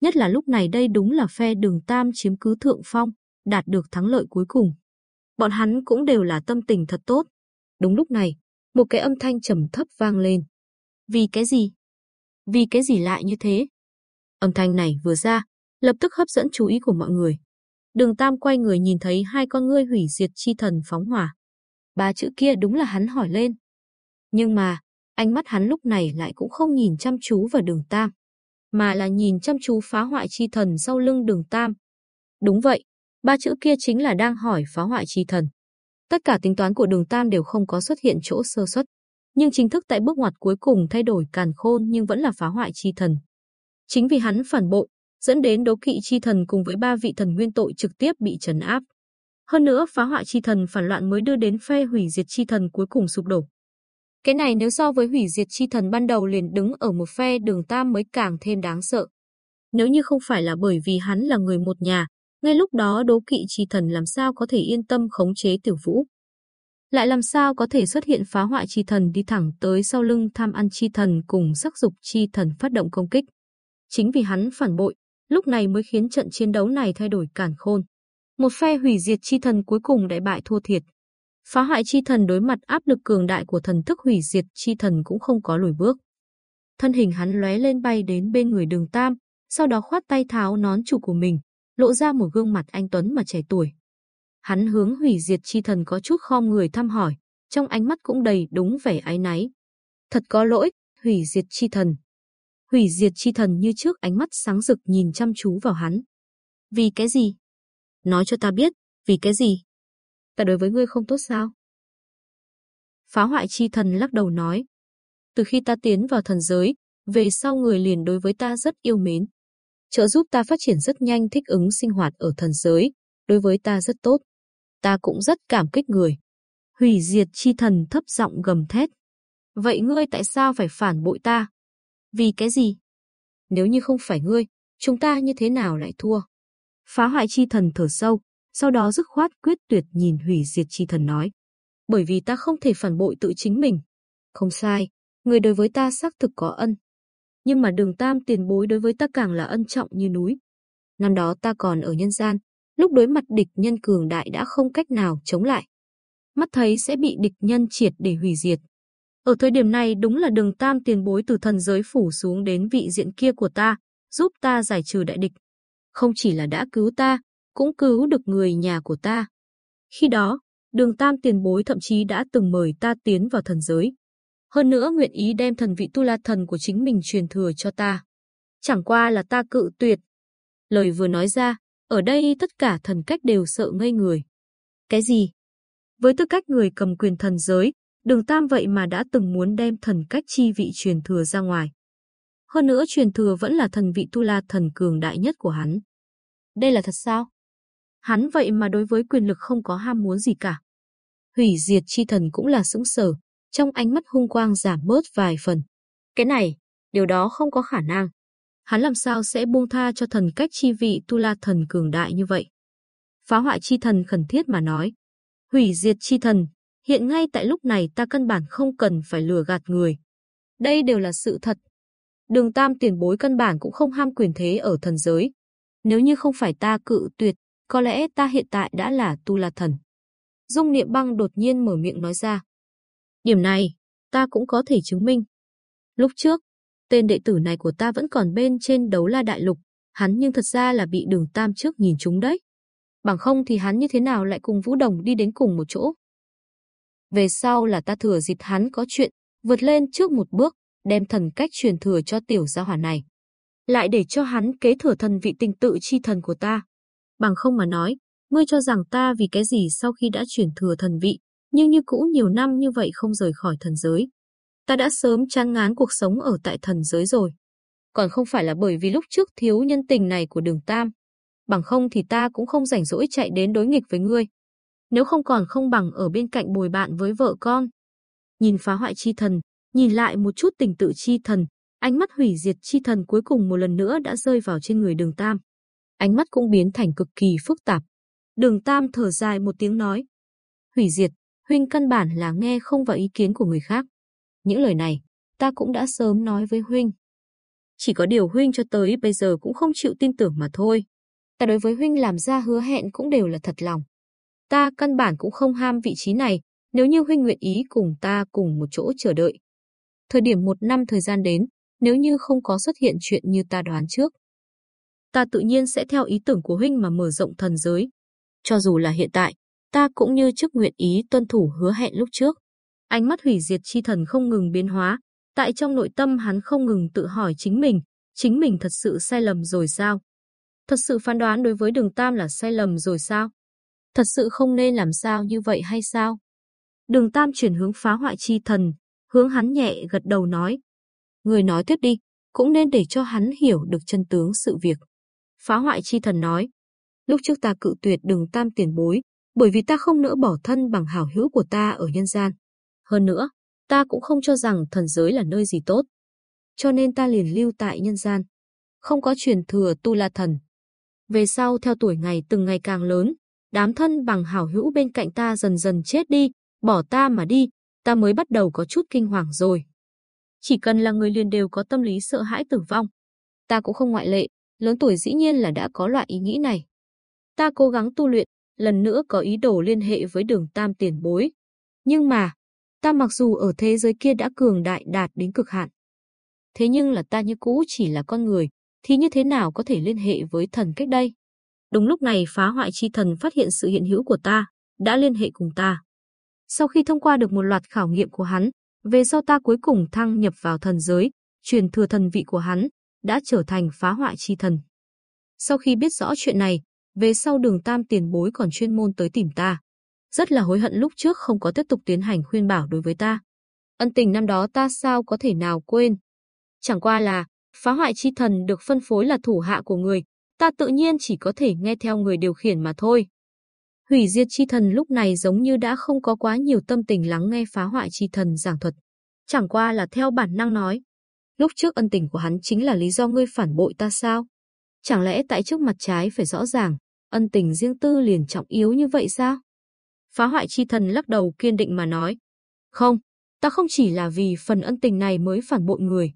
Speaker 1: Nhất là lúc này đây đúng là phe đường Tam chiếm cứ thượng phong, đạt được thắng lợi cuối cùng. Bọn hắn cũng đều là tâm tình thật tốt. Đúng lúc này, một cái âm thanh trầm thấp vang lên. Vì cái gì? Vì cái gì lại như thế? Âm thanh này vừa ra, lập tức hấp dẫn chú ý của mọi người. Đường Tam quay người nhìn thấy hai con ngươi hủy diệt chi thần phóng hỏa. Ba chữ kia đúng là hắn hỏi lên. Nhưng mà, ánh mắt hắn lúc này lại cũng không nhìn chăm chú vào đường Tam, mà là nhìn chăm chú phá hoại chi thần sau lưng đường Tam. Đúng vậy, ba chữ kia chính là đang hỏi phá hoại chi thần. Tất cả tính toán của đường Tam đều không có xuất hiện chỗ sơ xuất, nhưng chính thức tại bước ngoặt cuối cùng thay đổi càn khôn nhưng vẫn là phá hoại chi thần. Chính vì hắn phản bội, dẫn đến đấu kỵ chi thần cùng với ba vị thần nguyên tội trực tiếp bị trấn áp. Hơn nữa phá hoại chi thần phản loạn mới đưa đến phe hủy diệt chi thần cuối cùng sụp đổ. Cái này nếu so với hủy diệt chi thần ban đầu liền đứng ở một phe đường tam mới càng thêm đáng sợ. Nếu như không phải là bởi vì hắn là người một nhà, ngay lúc đó đố kỵ chi thần làm sao có thể yên tâm khống chế tiểu vũ. Lại làm sao có thể xuất hiện phá hoại chi thần đi thẳng tới sau lưng tham ăn chi thần cùng sắc dục chi thần phát động công kích. Chính vì hắn phản bội, lúc này mới khiến trận chiến đấu này thay đổi cản khôn. Một phe hủy diệt chi thần cuối cùng đại bại thua thiệt. Phá hoại chi thần đối mặt áp lực cường đại của thần thức hủy diệt chi thần cũng không có lùi bước. Thân hình hắn lóe lên bay đến bên người đường Tam, sau đó khoát tay tháo nón chủ của mình, lộ ra một gương mặt anh Tuấn mà trẻ tuổi. Hắn hướng hủy diệt chi thần có chút khom người thăm hỏi, trong ánh mắt cũng đầy đúng vẻ ái náy. Thật có lỗi, hủy diệt chi thần. Hủy diệt chi thần như trước ánh mắt sáng rực nhìn chăm chú vào hắn. Vì cái gì? nói cho ta biết, Vì cái gì? Ta đối với ngươi không tốt sao? Phá hoại chi thần lắc đầu nói. Từ khi ta tiến vào thần giới, về sau người liền đối với ta rất yêu mến. Trợ giúp ta phát triển rất nhanh thích ứng sinh hoạt ở thần giới, đối với ta rất tốt. Ta cũng rất cảm kích người. Hủy diệt chi thần thấp giọng gầm thét. Vậy ngươi tại sao phải phản bội ta? Vì cái gì? Nếu như không phải ngươi, chúng ta như thế nào lại thua? Phá hoại chi thần thở sâu, sau đó dứt khoát quyết tuyệt nhìn hủy diệt chi thần nói. Bởi vì ta không thể phản bội tự chính mình. Không sai, người đối với ta xác thực có ân. Nhưng mà đường tam tiền bối đối với ta càng là ân trọng như núi. Năm đó ta còn ở nhân gian, lúc đối mặt địch nhân cường đại đã không cách nào chống lại. Mắt thấy sẽ bị địch nhân triệt để hủy diệt. Ở thời điểm này đúng là đường tam tiền bối từ thần giới phủ xuống đến vị diện kia của ta, giúp ta giải trừ đại địch. Không chỉ là đã cứu ta, cũng cứu được người nhà của ta. Khi đó, đường tam tiền bối thậm chí đã từng mời ta tiến vào thần giới. Hơn nữa nguyện ý đem thần vị tu la thần của chính mình truyền thừa cho ta. Chẳng qua là ta cự tuyệt. Lời vừa nói ra, ở đây tất cả thần cách đều sợ ngây người. Cái gì? Với tư cách người cầm quyền thần giới, đường tam vậy mà đã từng muốn đem thần cách chi vị truyền thừa ra ngoài. Hơn nữa truyền thừa vẫn là thần vị tu la thần cường đại nhất của hắn. Đây là thật sao? Hắn vậy mà đối với quyền lực không có ham muốn gì cả. Hủy diệt chi thần cũng là sững sờ, trong ánh mắt hung quang giảm bớt vài phần. Cái này, điều đó không có khả năng. Hắn làm sao sẽ buông tha cho thần cách chi vị tu la thần cường đại như vậy? Phá hoại chi thần khẩn thiết mà nói. Hủy diệt chi thần, hiện ngay tại lúc này ta căn bản không cần phải lừa gạt người. Đây đều là sự thật. Đường tam tiền bối căn bản cũng không ham quyền thế ở thần giới. Nếu như không phải ta cự tuyệt, có lẽ ta hiện tại đã là tu la thần. Dung Niệm Băng đột nhiên mở miệng nói ra. Điểm này, ta cũng có thể chứng minh. Lúc trước, tên đệ tử này của ta vẫn còn bên trên đấu la đại lục, hắn nhưng thật ra là bị đường tam trước nhìn chúng đấy. Bằng không thì hắn như thế nào lại cùng Vũ Đồng đi đến cùng một chỗ. Về sau là ta thừa dịp hắn có chuyện, vượt lên trước một bước, đem thần cách truyền thừa cho tiểu gia hỏa này. Lại để cho hắn kế thừa thần vị tinh tự chi thần của ta. Bằng không mà nói, ngươi cho rằng ta vì cái gì sau khi đã chuyển thừa thần vị, nhưng như cũ nhiều năm như vậy không rời khỏi thần giới. Ta đã sớm chán ngán cuộc sống ở tại thần giới rồi. Còn không phải là bởi vì lúc trước thiếu nhân tình này của đường Tam. Bằng không thì ta cũng không rảnh rỗi chạy đến đối nghịch với ngươi. Nếu không còn không bằng ở bên cạnh bồi bạn với vợ con. Nhìn phá hoại chi thần, nhìn lại một chút tình tự chi thần, ánh mắt hủy diệt chi thần cuối cùng một lần nữa đã rơi vào trên người đường Tam. Ánh mắt cũng biến thành cực kỳ phức tạp. Đường Tam thở dài một tiếng nói. Hủy diệt, huynh căn bản là nghe không vào ý kiến của người khác. Những lời này, ta cũng đã sớm nói với huynh. Chỉ có điều huynh cho tới bây giờ cũng không chịu tin tưởng mà thôi. Ta đối với huynh làm ra hứa hẹn cũng đều là thật lòng. Ta căn bản cũng không ham vị trí này, nếu như huynh nguyện ý cùng ta cùng một chỗ chờ đợi. Thời điểm một năm thời gian đến, nếu như không có xuất hiện chuyện như ta đoán trước. Ta tự nhiên sẽ theo ý tưởng của huynh mà mở rộng thần giới. Cho dù là hiện tại, ta cũng như trước nguyện ý tuân thủ hứa hẹn lúc trước. Ánh mắt hủy diệt chi thần không ngừng biến hóa, tại trong nội tâm hắn không ngừng tự hỏi chính mình, chính mình thật sự sai lầm rồi sao? Thật sự phán đoán đối với đường Tam là sai lầm rồi sao? Thật sự không nên làm sao như vậy hay sao? Đường Tam chuyển hướng phá hoại chi thần, hướng hắn nhẹ gật đầu nói. Người nói tiếp đi, cũng nên để cho hắn hiểu được chân tướng sự việc. Phá hoại chi thần nói. Lúc trước ta cự tuyệt đường Tam tiền bối, bởi vì ta không nỡ bỏ thân bằng hảo hữu của ta ở nhân gian. Hơn nữa, ta cũng không cho rằng thần giới là nơi gì tốt. Cho nên ta liền lưu tại nhân gian. Không có truyền thừa tu la thần. Về sau theo tuổi ngày từng ngày càng lớn, đám thân bằng hảo hữu bên cạnh ta dần dần chết đi, bỏ ta mà đi, ta mới bắt đầu có chút kinh hoàng rồi. Chỉ cần là người liền đều có tâm lý sợ hãi tử vong. Ta cũng không ngoại lệ, lớn tuổi dĩ nhiên là đã có loại ý nghĩ này. Ta cố gắng tu luyện, lần nữa có ý đồ liên hệ với đường tam tiền bối. Nhưng mà, ta mặc dù ở thế giới kia đã cường đại đạt đến cực hạn. Thế nhưng là ta như cũ chỉ là con người, thì như thế nào có thể liên hệ với thần cách đây? Đúng lúc này phá hoại chi thần phát hiện sự hiện hữu của ta, đã liên hệ cùng ta. Sau khi thông qua được một loạt khảo nghiệm của hắn, về sau ta cuối cùng thăng nhập vào thần giới, truyền thừa thần vị của hắn, đã trở thành phá hoại chi thần. Sau khi biết rõ chuyện này, về sau đường tam tiền bối còn chuyên môn tới tìm ta. Rất là hối hận lúc trước không có tiếp tục tiến hành khuyên bảo đối với ta. Ân tình năm đó ta sao có thể nào quên. Chẳng qua là, phá hoại chi thần được phân phối là thủ hạ của người, ta tự nhiên chỉ có thể nghe theo người điều khiển mà thôi. Hủy diệt chi thần lúc này giống như đã không có quá nhiều tâm tình lắng nghe phá hoại chi thần giảng thuật. Chẳng qua là theo bản năng nói. Lúc trước ân tình của hắn chính là lý do ngươi phản bội ta sao? Chẳng lẽ tại trước mặt trái phải rõ ràng, ân tình riêng tư liền trọng yếu như vậy sao? Phá hoại chi thần lắc đầu kiên định mà nói. Không, ta không chỉ là vì phần ân tình này mới phản bội người.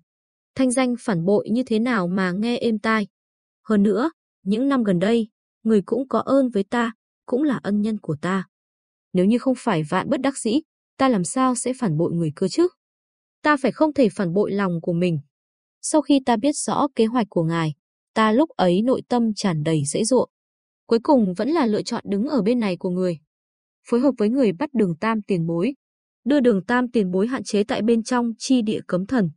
Speaker 1: Thanh danh phản bội như thế nào mà nghe êm tai. Hơn nữa, những năm gần đây, người cũng có ơn với ta, cũng là ân nhân của ta. Nếu như không phải vạn bất đắc dĩ, ta làm sao sẽ phản bội người cơ chứ? Ta phải không thể phản bội lòng của mình. Sau khi ta biết rõ kế hoạch của ngài, ta lúc ấy nội tâm tràn đầy dễ dụa. Cuối cùng vẫn là lựa chọn đứng ở bên này của người. Phối hợp với người bắt đường tam tiền bối. Đưa đường tam tiền bối hạn chế tại bên trong chi địa cấm thần.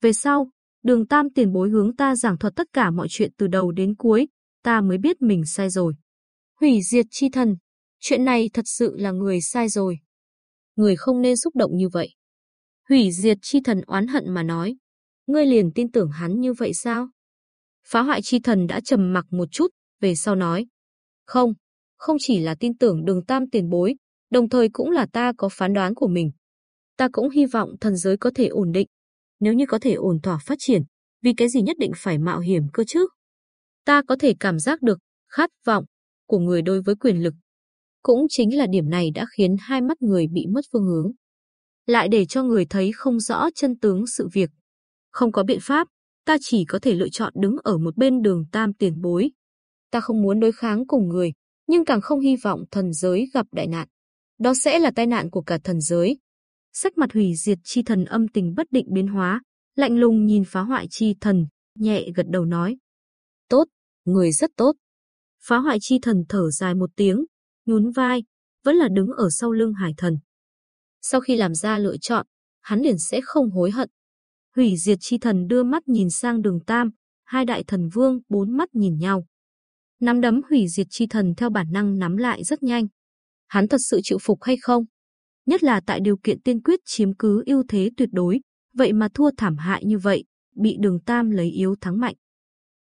Speaker 1: Về sau, đường tam tiền bối hướng ta giảng thuật tất cả mọi chuyện từ đầu đến cuối, ta mới biết mình sai rồi. Hủy diệt chi thần. Chuyện này thật sự là người sai rồi. Người không nên xúc động như vậy. Hủy diệt chi thần oán hận mà nói. Ngươi liền tin tưởng hắn như vậy sao? Phá hoại chi thần đã trầm mặc một chút, về sau nói. Không, không chỉ là tin tưởng đường tam tiền bối, đồng thời cũng là ta có phán đoán của mình. Ta cũng hy vọng thần giới có thể ổn định. Nếu như có thể ổn thỏa phát triển, vì cái gì nhất định phải mạo hiểm cơ chứ? Ta có thể cảm giác được khát vọng của người đối với quyền lực. Cũng chính là điểm này đã khiến hai mắt người bị mất phương hướng. Lại để cho người thấy không rõ chân tướng sự việc. Không có biện pháp, ta chỉ có thể lựa chọn đứng ở một bên đường tam tiền bối. Ta không muốn đối kháng cùng người, nhưng càng không hy vọng thần giới gặp đại nạn. Đó sẽ là tai nạn của cả thần giới. Sắc mặt hủy diệt chi thần âm tình bất định biến hóa, lạnh lùng nhìn phá hoại chi thần, nhẹ gật đầu nói. Tốt, người rất tốt. Phá hoại chi thần thở dài một tiếng, nhún vai, vẫn là đứng ở sau lưng hải thần. Sau khi làm ra lựa chọn, hắn liền sẽ không hối hận. Hủy diệt chi thần đưa mắt nhìn sang đường tam, hai đại thần vương bốn mắt nhìn nhau. Nắm đấm hủy diệt chi thần theo bản năng nắm lại rất nhanh. Hắn thật sự chịu phục hay không? Nhất là tại điều kiện tiên quyết chiếm cứ ưu thế tuyệt đối, vậy mà thua thảm hại như vậy, bị đường tam lấy yếu thắng mạnh.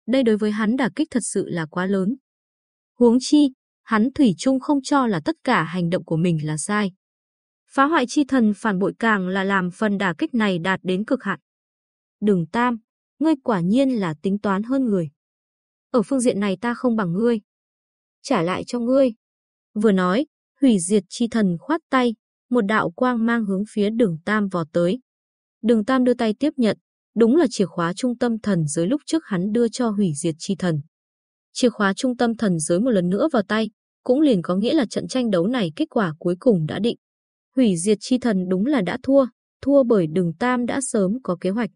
Speaker 1: Đây đối với hắn đả kích thật sự là quá lớn. Huống chi, hắn thủy chung không cho là tất cả hành động của mình là sai. Phá hoại chi thần phản bội càng là làm phần đả kích này đạt đến cực hạn. Đường Tam, ngươi quả nhiên là tính toán hơn người. Ở phương diện này ta không bằng ngươi. Trả lại cho ngươi. Vừa nói, hủy diệt chi thần khoát tay, một đạo quang mang hướng phía đường Tam vò tới. Đường Tam đưa tay tiếp nhận, đúng là chìa khóa trung tâm thần giới lúc trước hắn đưa cho hủy diệt chi thần. Chìa khóa trung tâm thần giới một lần nữa vào tay, cũng liền có nghĩa là trận tranh đấu này kết quả cuối cùng đã định. Hủy diệt chi thần đúng là đã thua, thua bởi đường Tam đã sớm có kế hoạch.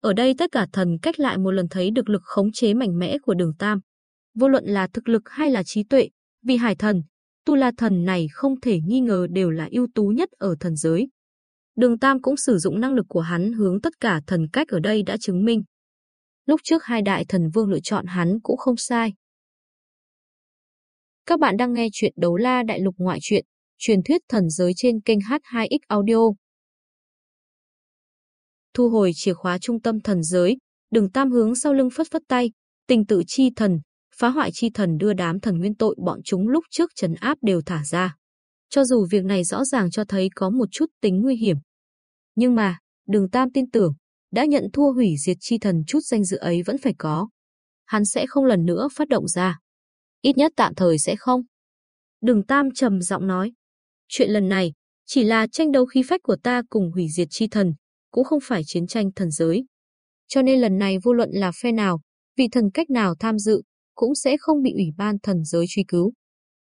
Speaker 1: Ở đây tất cả thần cách lại một lần thấy được lực khống chế mạnh mẽ của đường Tam. Vô luận là thực lực hay là trí tuệ, vì hải thần, tu la thần này không thể nghi ngờ đều là ưu tú nhất ở thần giới. Đường Tam cũng sử dụng năng lực của hắn hướng tất cả thần cách ở đây đã chứng minh. Lúc trước hai đại thần vương lựa chọn hắn cũng không sai. Các bạn đang nghe chuyện đấu la đại lục ngoại truyện, truyền thuyết thần giới trên kênh H2X Audio. Thu hồi chìa khóa trung tâm thần giới, đừng tam hướng sau lưng phất phất tay, tình tự chi thần, phá hoại chi thần đưa đám thần nguyên tội bọn chúng lúc trước trấn áp đều thả ra. Cho dù việc này rõ ràng cho thấy có một chút tính nguy hiểm. Nhưng mà, đường tam tin tưởng, đã nhận thua hủy diệt chi thần chút danh dự ấy vẫn phải có. Hắn sẽ không lần nữa phát động ra. Ít nhất tạm thời sẽ không. Đường tam trầm giọng nói. Chuyện lần này, chỉ là tranh đấu khí phách của ta cùng hủy diệt chi thần, cũng không phải chiến tranh thần giới. Cho nên lần này vô luận là phe nào, vị thần cách nào tham dự, cũng sẽ không bị ủy ban thần giới truy cứu.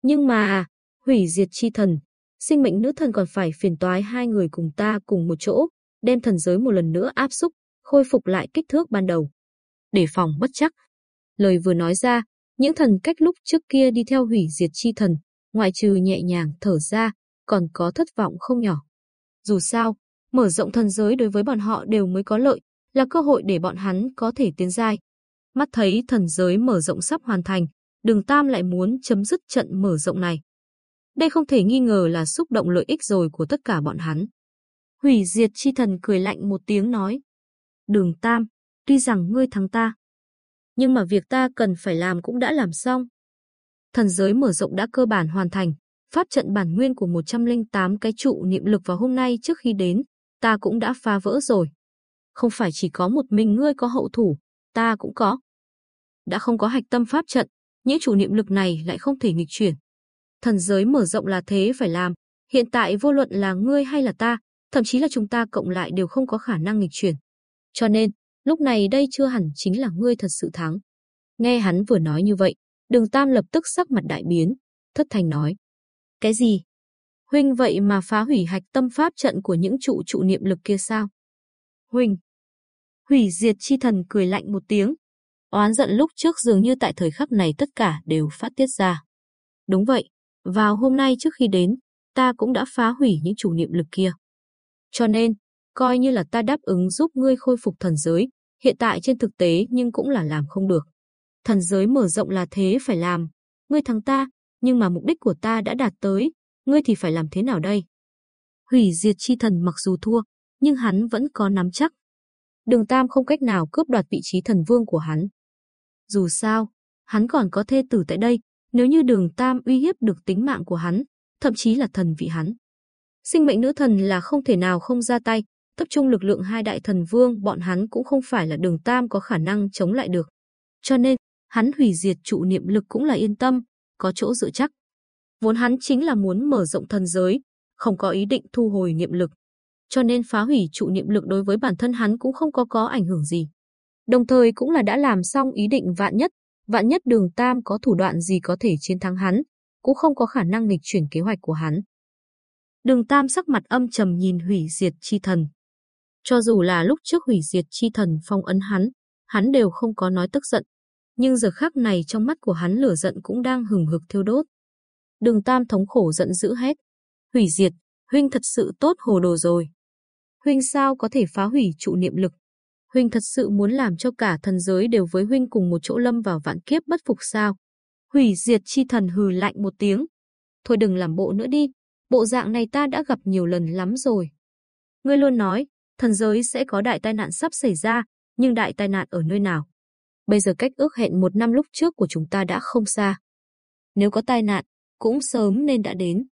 Speaker 1: Nhưng mà, à, hủy diệt chi thần, sinh mệnh nữ thần còn phải phiền toái hai người cùng ta cùng một chỗ, đem thần giới một lần nữa áp xúc, khôi phục lại kích thước ban đầu. Để phòng bất chắc. Lời vừa nói ra, những thần cách lúc trước kia đi theo hủy diệt chi thần, ngoại trừ nhẹ nhàng thở ra, còn có thất vọng không nhỏ. Dù sao, mở rộng thần giới đối với bọn họ đều mới có lợi, là cơ hội để bọn hắn có thể tiến giai. Mắt thấy thần giới mở rộng sắp hoàn thành, Đường Tam lại muốn chấm dứt trận mở rộng này. Đây không thể nghi ngờ là xúc động lợi ích rồi của tất cả bọn hắn. Hủy diệt chi thần cười lạnh một tiếng nói. Đường Tam, tuy rằng ngươi thắng ta, nhưng mà việc ta cần phải làm cũng đã làm xong. Thần giới mở rộng đã cơ bản hoàn thành, pháp trận bản nguyên của 108 cái trụ niệm lực vào hôm nay trước khi đến, ta cũng đã phá vỡ rồi. Không phải chỉ có một mình ngươi có hậu thủ, ta cũng có. Đã không có hạch tâm pháp trận, những chủ niệm lực này lại không thể nghịch chuyển. Thần giới mở rộng là thế phải làm, hiện tại vô luận là ngươi hay là ta, thậm chí là chúng ta cộng lại đều không có khả năng nghịch chuyển. Cho nên, lúc này đây chưa hẳn chính là ngươi thật sự thắng. Nghe hắn vừa nói như vậy, đường Tam lập tức sắc mặt đại biến, thất thành nói. Cái gì? Huynh vậy mà phá hủy hạch tâm pháp trận của những trụ trụ niệm lực kia sao? Huynh! Hủy diệt chi thần cười lạnh một tiếng. Oán giận lúc trước dường như tại thời khắc này tất cả đều phát tiết ra. Đúng vậy, vào hôm nay trước khi đến, ta cũng đã phá hủy những chủ niệm lực kia. Cho nên, coi như là ta đáp ứng giúp ngươi khôi phục thần giới, hiện tại trên thực tế nhưng cũng là làm không được. Thần giới mở rộng là thế phải làm, ngươi thắng ta, nhưng mà mục đích của ta đã đạt tới, ngươi thì phải làm thế nào đây? Hủy diệt chi thần mặc dù thua, nhưng hắn vẫn có nắm chắc. Đường Tam không cách nào cướp đoạt vị trí thần vương của hắn. Dù sao, hắn còn có thê tử tại đây, nếu như đường Tam uy hiếp được tính mạng của hắn, thậm chí là thần vị hắn. Sinh mệnh nữ thần là không thể nào không ra tay, tập trung lực lượng hai đại thần vương bọn hắn cũng không phải là đường Tam có khả năng chống lại được. Cho nên, hắn hủy diệt trụ niệm lực cũng là yên tâm, có chỗ dựa chắc. Vốn hắn chính là muốn mở rộng thần giới, không có ý định thu hồi niệm lực. Cho nên phá hủy trụ niệm lực đối với bản thân hắn cũng không có có ảnh hưởng gì. Đồng thời cũng là đã làm xong ý định vạn nhất, vạn nhất đường Tam có thủ đoạn gì có thể chiến thắng hắn, cũng không có khả năng nghịch chuyển kế hoạch của hắn. Đường Tam sắc mặt âm trầm nhìn hủy diệt chi thần. Cho dù là lúc trước hủy diệt chi thần phong ấn hắn, hắn đều không có nói tức giận. Nhưng giờ khắc này trong mắt của hắn lửa giận cũng đang hừng hực thiêu đốt. Đường Tam thống khổ giận dữ hét. Hủy diệt, huynh thật sự tốt hồ đồ rồi. Huynh sao có thể phá hủy trụ niệm lực? Huynh thật sự muốn làm cho cả thần giới đều với huynh cùng một chỗ lâm vào vạn kiếp bất phục sao? Hủy diệt chi thần hừ lạnh một tiếng. Thôi đừng làm bộ nữa đi, bộ dạng này ta đã gặp nhiều lần lắm rồi. Ngươi luôn nói, thần giới sẽ có đại tai nạn sắp xảy ra, nhưng đại tai nạn ở nơi nào? Bây giờ cách ước hẹn một năm lúc trước của chúng ta đã không xa. Nếu có tai nạn, cũng sớm nên đã đến.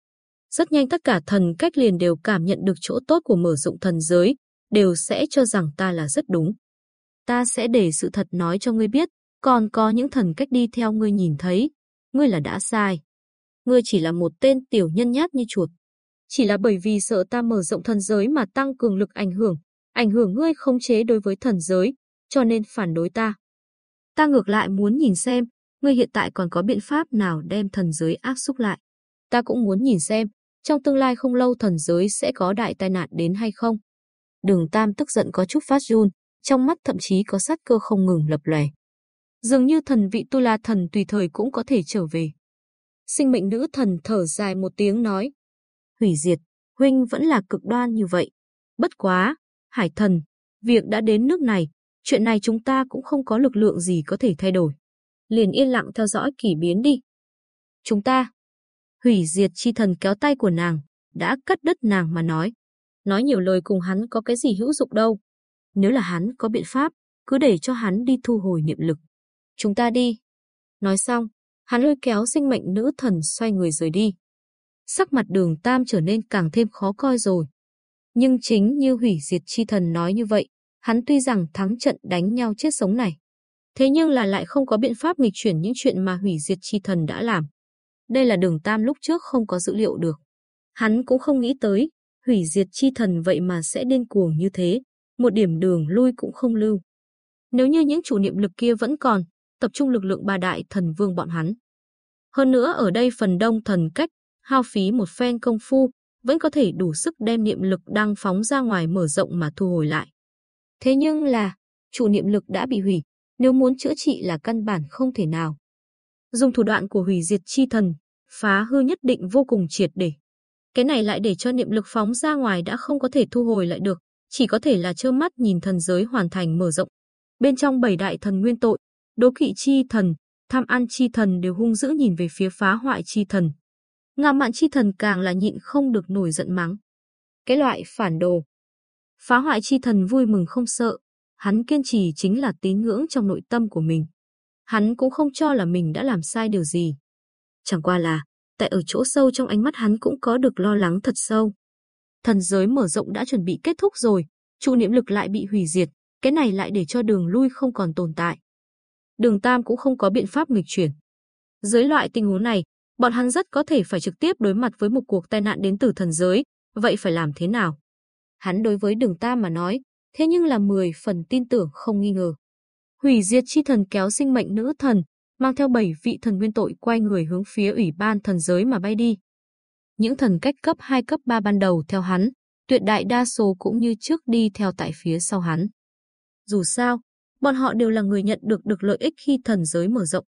Speaker 1: Rất nhanh tất cả thần cách liền đều cảm nhận được chỗ tốt của mở rộng thần giới, đều sẽ cho rằng ta là rất đúng. Ta sẽ để sự thật nói cho ngươi biết, còn có những thần cách đi theo ngươi nhìn thấy, ngươi là đã sai. Ngươi chỉ là một tên tiểu nhân nhát như chuột. Chỉ là bởi vì sợ ta mở rộng thần giới mà tăng cường lực ảnh hưởng, ảnh hưởng ngươi không chế đối với thần giới, cho nên phản đối ta. Ta ngược lại muốn nhìn xem, ngươi hiện tại còn có biện pháp nào đem thần giới áp xúc lại. Ta cũng muốn nhìn xem, trong tương lai không lâu thần giới sẽ có đại tai nạn đến hay không. Đường Tam tức giận có chút phát run, trong mắt thậm chí có sát cơ không ngừng lập lòe. Dường như thần vị Tu La thần tùy thời cũng có thể trở về. Sinh mệnh nữ thần thở dài một tiếng nói. Hủy diệt, huynh vẫn là cực đoan như vậy. Bất quá, hải thần, việc đã đến nước này, chuyện này chúng ta cũng không có lực lượng gì có thể thay đổi. Liền yên lặng theo dõi kỷ biến đi. Chúng ta, hủy diệt chi thần kéo tay của nàng, đã cắt đứt nàng mà nói. Nói nhiều lời cùng hắn có cái gì hữu dụng đâu. Nếu là hắn có biện pháp, cứ để cho hắn đi thu hồi niệm lực. Chúng ta đi. Nói xong, hắn lôi kéo sinh mệnh nữ thần xoay người rời đi. Sắc mặt đường Tam trở nên càng thêm khó coi rồi. Nhưng chính như hủy diệt chi thần nói như vậy, hắn tuy rằng thắng trận đánh nhau chết sống này. Thế nhưng là lại không có biện pháp nghịch chuyển những chuyện mà hủy diệt chi thần đã làm. Đây là đường Tam lúc trước không có dữ liệu được. Hắn cũng không nghĩ tới, hủy diệt chi thần vậy mà sẽ điên cuồng như thế, một điểm đường lui cũng không lưu. Nếu như những chủ niệm lực kia vẫn còn, tập trung lực lượng ba đại thần vương bọn hắn. Hơn nữa ở đây phần đông thần cách, hao phí một phen công phu, vẫn có thể đủ sức đem niệm lực đang phóng ra ngoài mở rộng mà thu hồi lại. Thế nhưng là, chủ niệm lực đã bị hủy, nếu muốn chữa trị là căn bản không thể nào. Dùng thủ đoạn của hủy diệt chi thần, phá hư nhất định vô cùng triệt để. Cái này lại để cho niệm lực phóng ra ngoài đã không có thể thu hồi lại được, chỉ có thể là trơ mắt nhìn thần giới hoàn thành mở rộng. Bên trong bảy đại thần nguyên tội, đố kỵ chi thần, tham ăn chi thần đều hung dữ nhìn về phía phá hoại chi thần. Ngạo mạn chi thần càng là nhịn không được nổi giận mắng. Cái loại phản đồ. Phá hoại chi thần vui mừng không sợ, hắn kiên trì chính là tín ngưỡng trong nội tâm của mình. Hắn cũng không cho là mình đã làm sai điều gì. Chẳng qua là, tại ở chỗ sâu trong ánh mắt hắn cũng có được lo lắng thật sâu. Thần giới mở rộng đã chuẩn bị kết thúc rồi, trụ niệm lực lại bị hủy diệt, cái này lại để cho đường lui không còn tồn tại. Đường Tam cũng không có biện pháp nghịch chuyển. Dưới loại tình huống này, bọn hắn rất có thể phải trực tiếp đối mặt với một cuộc tai nạn đến từ thần giới, vậy phải làm thế nào? Hắn đối với đường Tam mà nói, thế nhưng là 10 phần tin tưởng không nghi ngờ. Hủy diệt chi thần kéo sinh mệnh nữ thần, mang theo bảy vị thần nguyên tội quay người hướng phía ủy ban thần giới mà bay đi. Những thần cách cấp 2 cấp 3 ban đầu theo hắn, tuyệt đại đa số cũng như trước đi theo tại phía sau hắn. Dù sao, bọn họ đều là người nhận được được lợi ích khi thần giới mở rộng.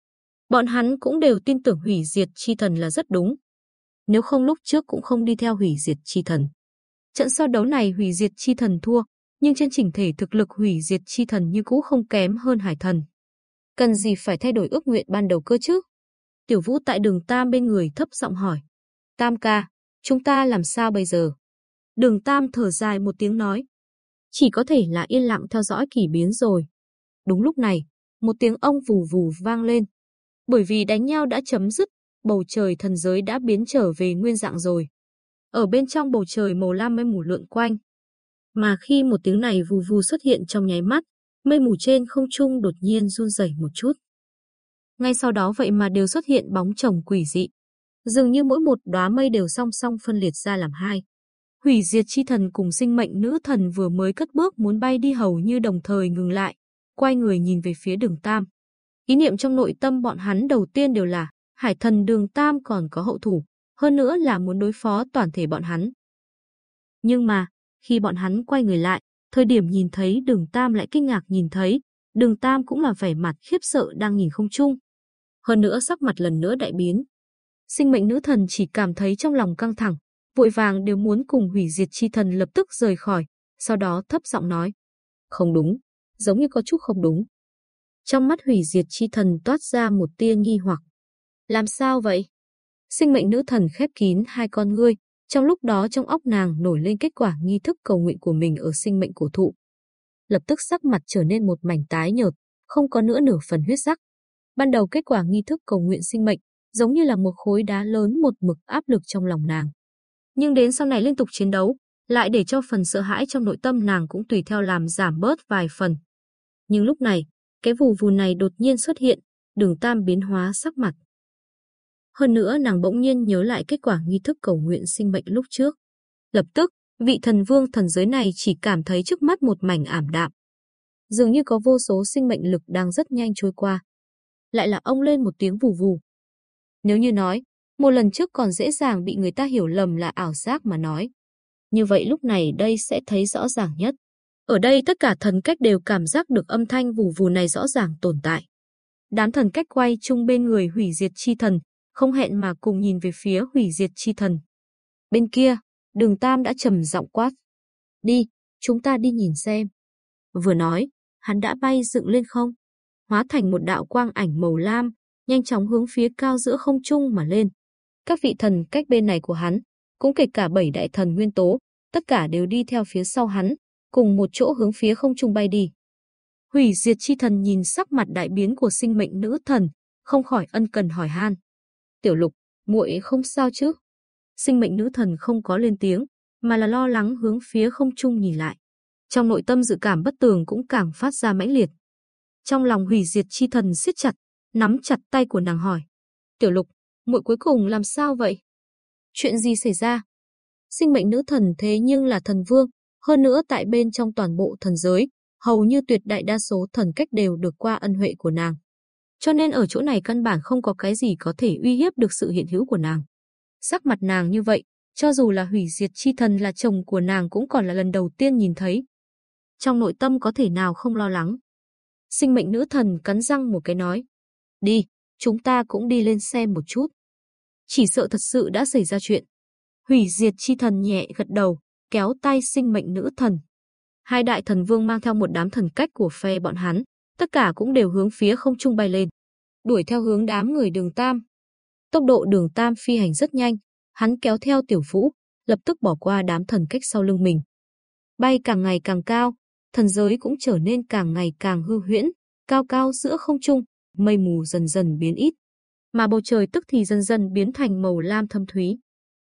Speaker 1: Bọn hắn cũng đều tin tưởng hủy diệt chi thần là rất đúng. Nếu không lúc trước cũng không đi theo hủy diệt chi thần. Trận so đấu này hủy diệt chi thần thua, nhưng trên chỉnh thể thực lực hủy diệt chi thần như cũ không kém hơn hải thần. Cần gì phải thay đổi ước nguyện ban đầu cơ chứ? Tiểu vũ tại đường Tam bên người thấp giọng hỏi. Tam ca, chúng ta làm sao bây giờ? Đường Tam thở dài một tiếng nói. Chỉ có thể là yên lặng theo dõi kỳ biến rồi. Đúng lúc này, một tiếng ông vù vù vang lên. Bởi vì đánh nhau đã chấm dứt, bầu trời thần giới đã biến trở về nguyên dạng rồi. Ở bên trong bầu trời màu lam mây mù lượn quanh. Mà khi một tiếng này vù vù xuất hiện trong nháy mắt, mây mù trên không trung đột nhiên run rẩy một chút. Ngay sau đó vậy mà đều xuất hiện bóng chồng quỷ dị. Dường như mỗi một đóa mây đều song song phân liệt ra làm hai. Hủy diệt chi thần cùng sinh mệnh nữ thần vừa mới cất bước muốn bay đi hầu như đồng thời ngừng lại, quay người nhìn về phía đường Tam. Ý niệm trong nội tâm bọn hắn đầu tiên đều là hải thần đường Tam còn có hậu thủ, hơn nữa là muốn đối phó toàn thể bọn hắn. Nhưng mà, khi bọn hắn quay người lại, thời điểm nhìn thấy đường Tam lại kinh ngạc nhìn thấy, đường Tam cũng là vẻ mặt khiếp sợ đang nhìn không chung. Hơn nữa sắc mặt lần nữa đại biến. Sinh mệnh nữ thần chỉ cảm thấy trong lòng căng thẳng, vội vàng đều muốn cùng hủy diệt chi thần lập tức rời khỏi, sau đó thấp giọng nói. Không đúng, giống như có chút không đúng. Trong mắt hủy diệt chi thần toát ra một tia nghi hoặc. Làm sao vậy? Sinh mệnh nữ thần khép kín hai con ngươi, trong lúc đó trong óc nàng nổi lên kết quả nghi thức cầu nguyện của mình ở sinh mệnh cổ thụ. Lập tức sắc mặt trở nên một mảnh tái nhợt, không có nữa nửa phần huyết sắc. Ban đầu kết quả nghi thức cầu nguyện sinh mệnh, giống như là một khối đá lớn một mực áp lực trong lòng nàng. Nhưng đến sau này liên tục chiến đấu, lại để cho phần sợ hãi trong nội tâm nàng cũng tùy theo làm giảm bớt vài phần. Nhưng lúc này, cái vù vù này đột nhiên xuất hiện, đường tam biến hóa sắc mặt. Hơn nữa nàng bỗng nhiên nhớ lại kết quả nghi thức cầu nguyện sinh mệnh lúc trước. Lập tức, vị thần vương thần giới này chỉ cảm thấy trước mắt một mảnh ảm đạm. Dường như có vô số sinh mệnh lực đang rất nhanh trôi qua. Lại là ông lên một tiếng vù vù. Nếu như nói, một lần trước còn dễ dàng bị người ta hiểu lầm là ảo giác mà nói. Như vậy lúc này đây sẽ thấy rõ ràng nhất. Ở đây tất cả thần cách đều cảm giác được âm thanh vù vù này rõ ràng tồn tại. Đám thần cách quay chung bên người hủy diệt chi thần, không hẹn mà cùng nhìn về phía hủy diệt chi thần. Bên kia, đường Tam đã trầm giọng quát. Đi, chúng ta đi nhìn xem. Vừa nói, hắn đã bay dựng lên không, hóa thành một đạo quang ảnh màu lam, nhanh chóng hướng phía cao giữa không trung mà lên. Các vị thần cách bên này của hắn, cũng kể cả bảy đại thần nguyên tố, tất cả đều đi theo phía sau hắn, cùng một chỗ hướng phía không trung bay đi. Hủy diệt chi thần nhìn sắc mặt đại biến của sinh mệnh nữ thần, không khỏi ân cần hỏi han. Tiểu lục, muội không sao chứ? Sinh mệnh nữ thần không có lên tiếng, mà là lo lắng hướng phía không trung nhìn lại. Trong nội tâm dự cảm bất tường cũng càng phát ra mãnh liệt. Trong lòng hủy diệt chi thần siết chặt, nắm chặt tay của nàng hỏi. Tiểu lục, muội cuối cùng làm sao vậy? Chuyện gì xảy ra? Sinh mệnh nữ thần thế nhưng là thần vương, hơn nữa tại bên trong toàn bộ thần giới, hầu như tuyệt đại đa số thần cách đều được qua ân huệ của nàng. Cho nên ở chỗ này căn bản không có cái gì có thể uy hiếp được sự hiện hữu của nàng. Sắc mặt nàng như vậy, cho dù là hủy diệt chi thần là chồng của nàng cũng còn là lần đầu tiên nhìn thấy. Trong nội tâm có thể nào không lo lắng. Sinh mệnh nữ thần cắn răng một cái nói. Đi, chúng ta cũng đi lên xem một chút. Chỉ sợ thật sự đã xảy ra chuyện. Hủy diệt chi thần nhẹ gật đầu, kéo tay sinh mệnh nữ thần. Hai đại thần vương mang theo một đám thần cách của phe bọn hắn, tất cả cũng đều hướng phía không trung bay lên. đuổi theo hướng đám người đường Tam. Tốc độ đường Tam phi hành rất nhanh, hắn kéo theo tiểu vũ, lập tức bỏ qua đám thần cách sau lưng mình. Bay càng ngày càng cao, thần giới cũng trở nên càng ngày càng hư huyễn, cao cao giữa không trung, mây mù dần dần biến ít, mà bầu trời tức thì dần dần biến thành màu lam thâm thúy.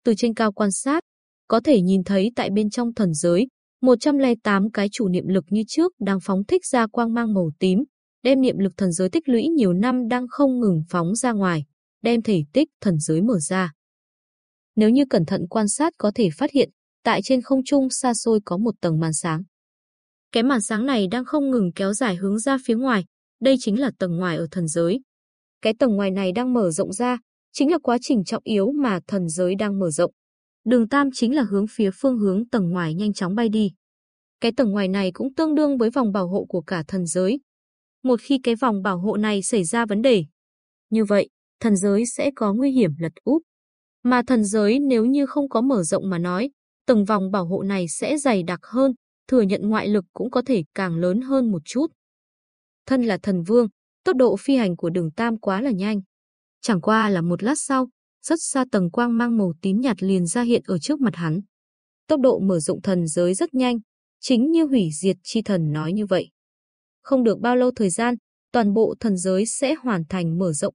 Speaker 1: Từ trên cao quan sát, có thể nhìn thấy tại bên trong thần giới, 108 cái chủ niệm lực như trước đang phóng thích ra quang mang màu tím, đem niệm lực thần giới tích lũy nhiều năm đang không ngừng phóng ra ngoài, đem thể tích thần giới mở ra. Nếu như cẩn thận quan sát có thể phát hiện, tại trên không trung xa xôi có một tầng màn sáng. Cái màn sáng này đang không ngừng kéo dài hướng ra phía ngoài, đây chính là tầng ngoài ở thần giới. Cái tầng ngoài này đang mở rộng ra, chính là quá trình trọng yếu mà thần giới đang mở rộng. Đường Tam chính là hướng phía phương hướng tầng ngoài nhanh chóng bay đi. Cái tầng ngoài này cũng tương đương với vòng bảo hộ của cả thần giới. Một khi cái vòng bảo hộ này xảy ra vấn đề, như vậy, thần giới sẽ có nguy hiểm lật úp. Mà thần giới nếu như không có mở rộng mà nói, tầng vòng bảo hộ này sẽ dày đặc hơn, thừa nhận ngoại lực cũng có thể càng lớn hơn một chút. Thân là thần vương, tốc độ phi hành của đường Tam quá là nhanh. Chẳng qua là một lát sau, rất xa tầng quang mang màu tím nhạt liền ra hiện ở trước mặt hắn. Tốc độ mở rộng thần giới rất nhanh, chính như hủy diệt chi thần nói như vậy. Không được bao lâu thời gian, toàn bộ thần giới sẽ hoàn thành mở rộng.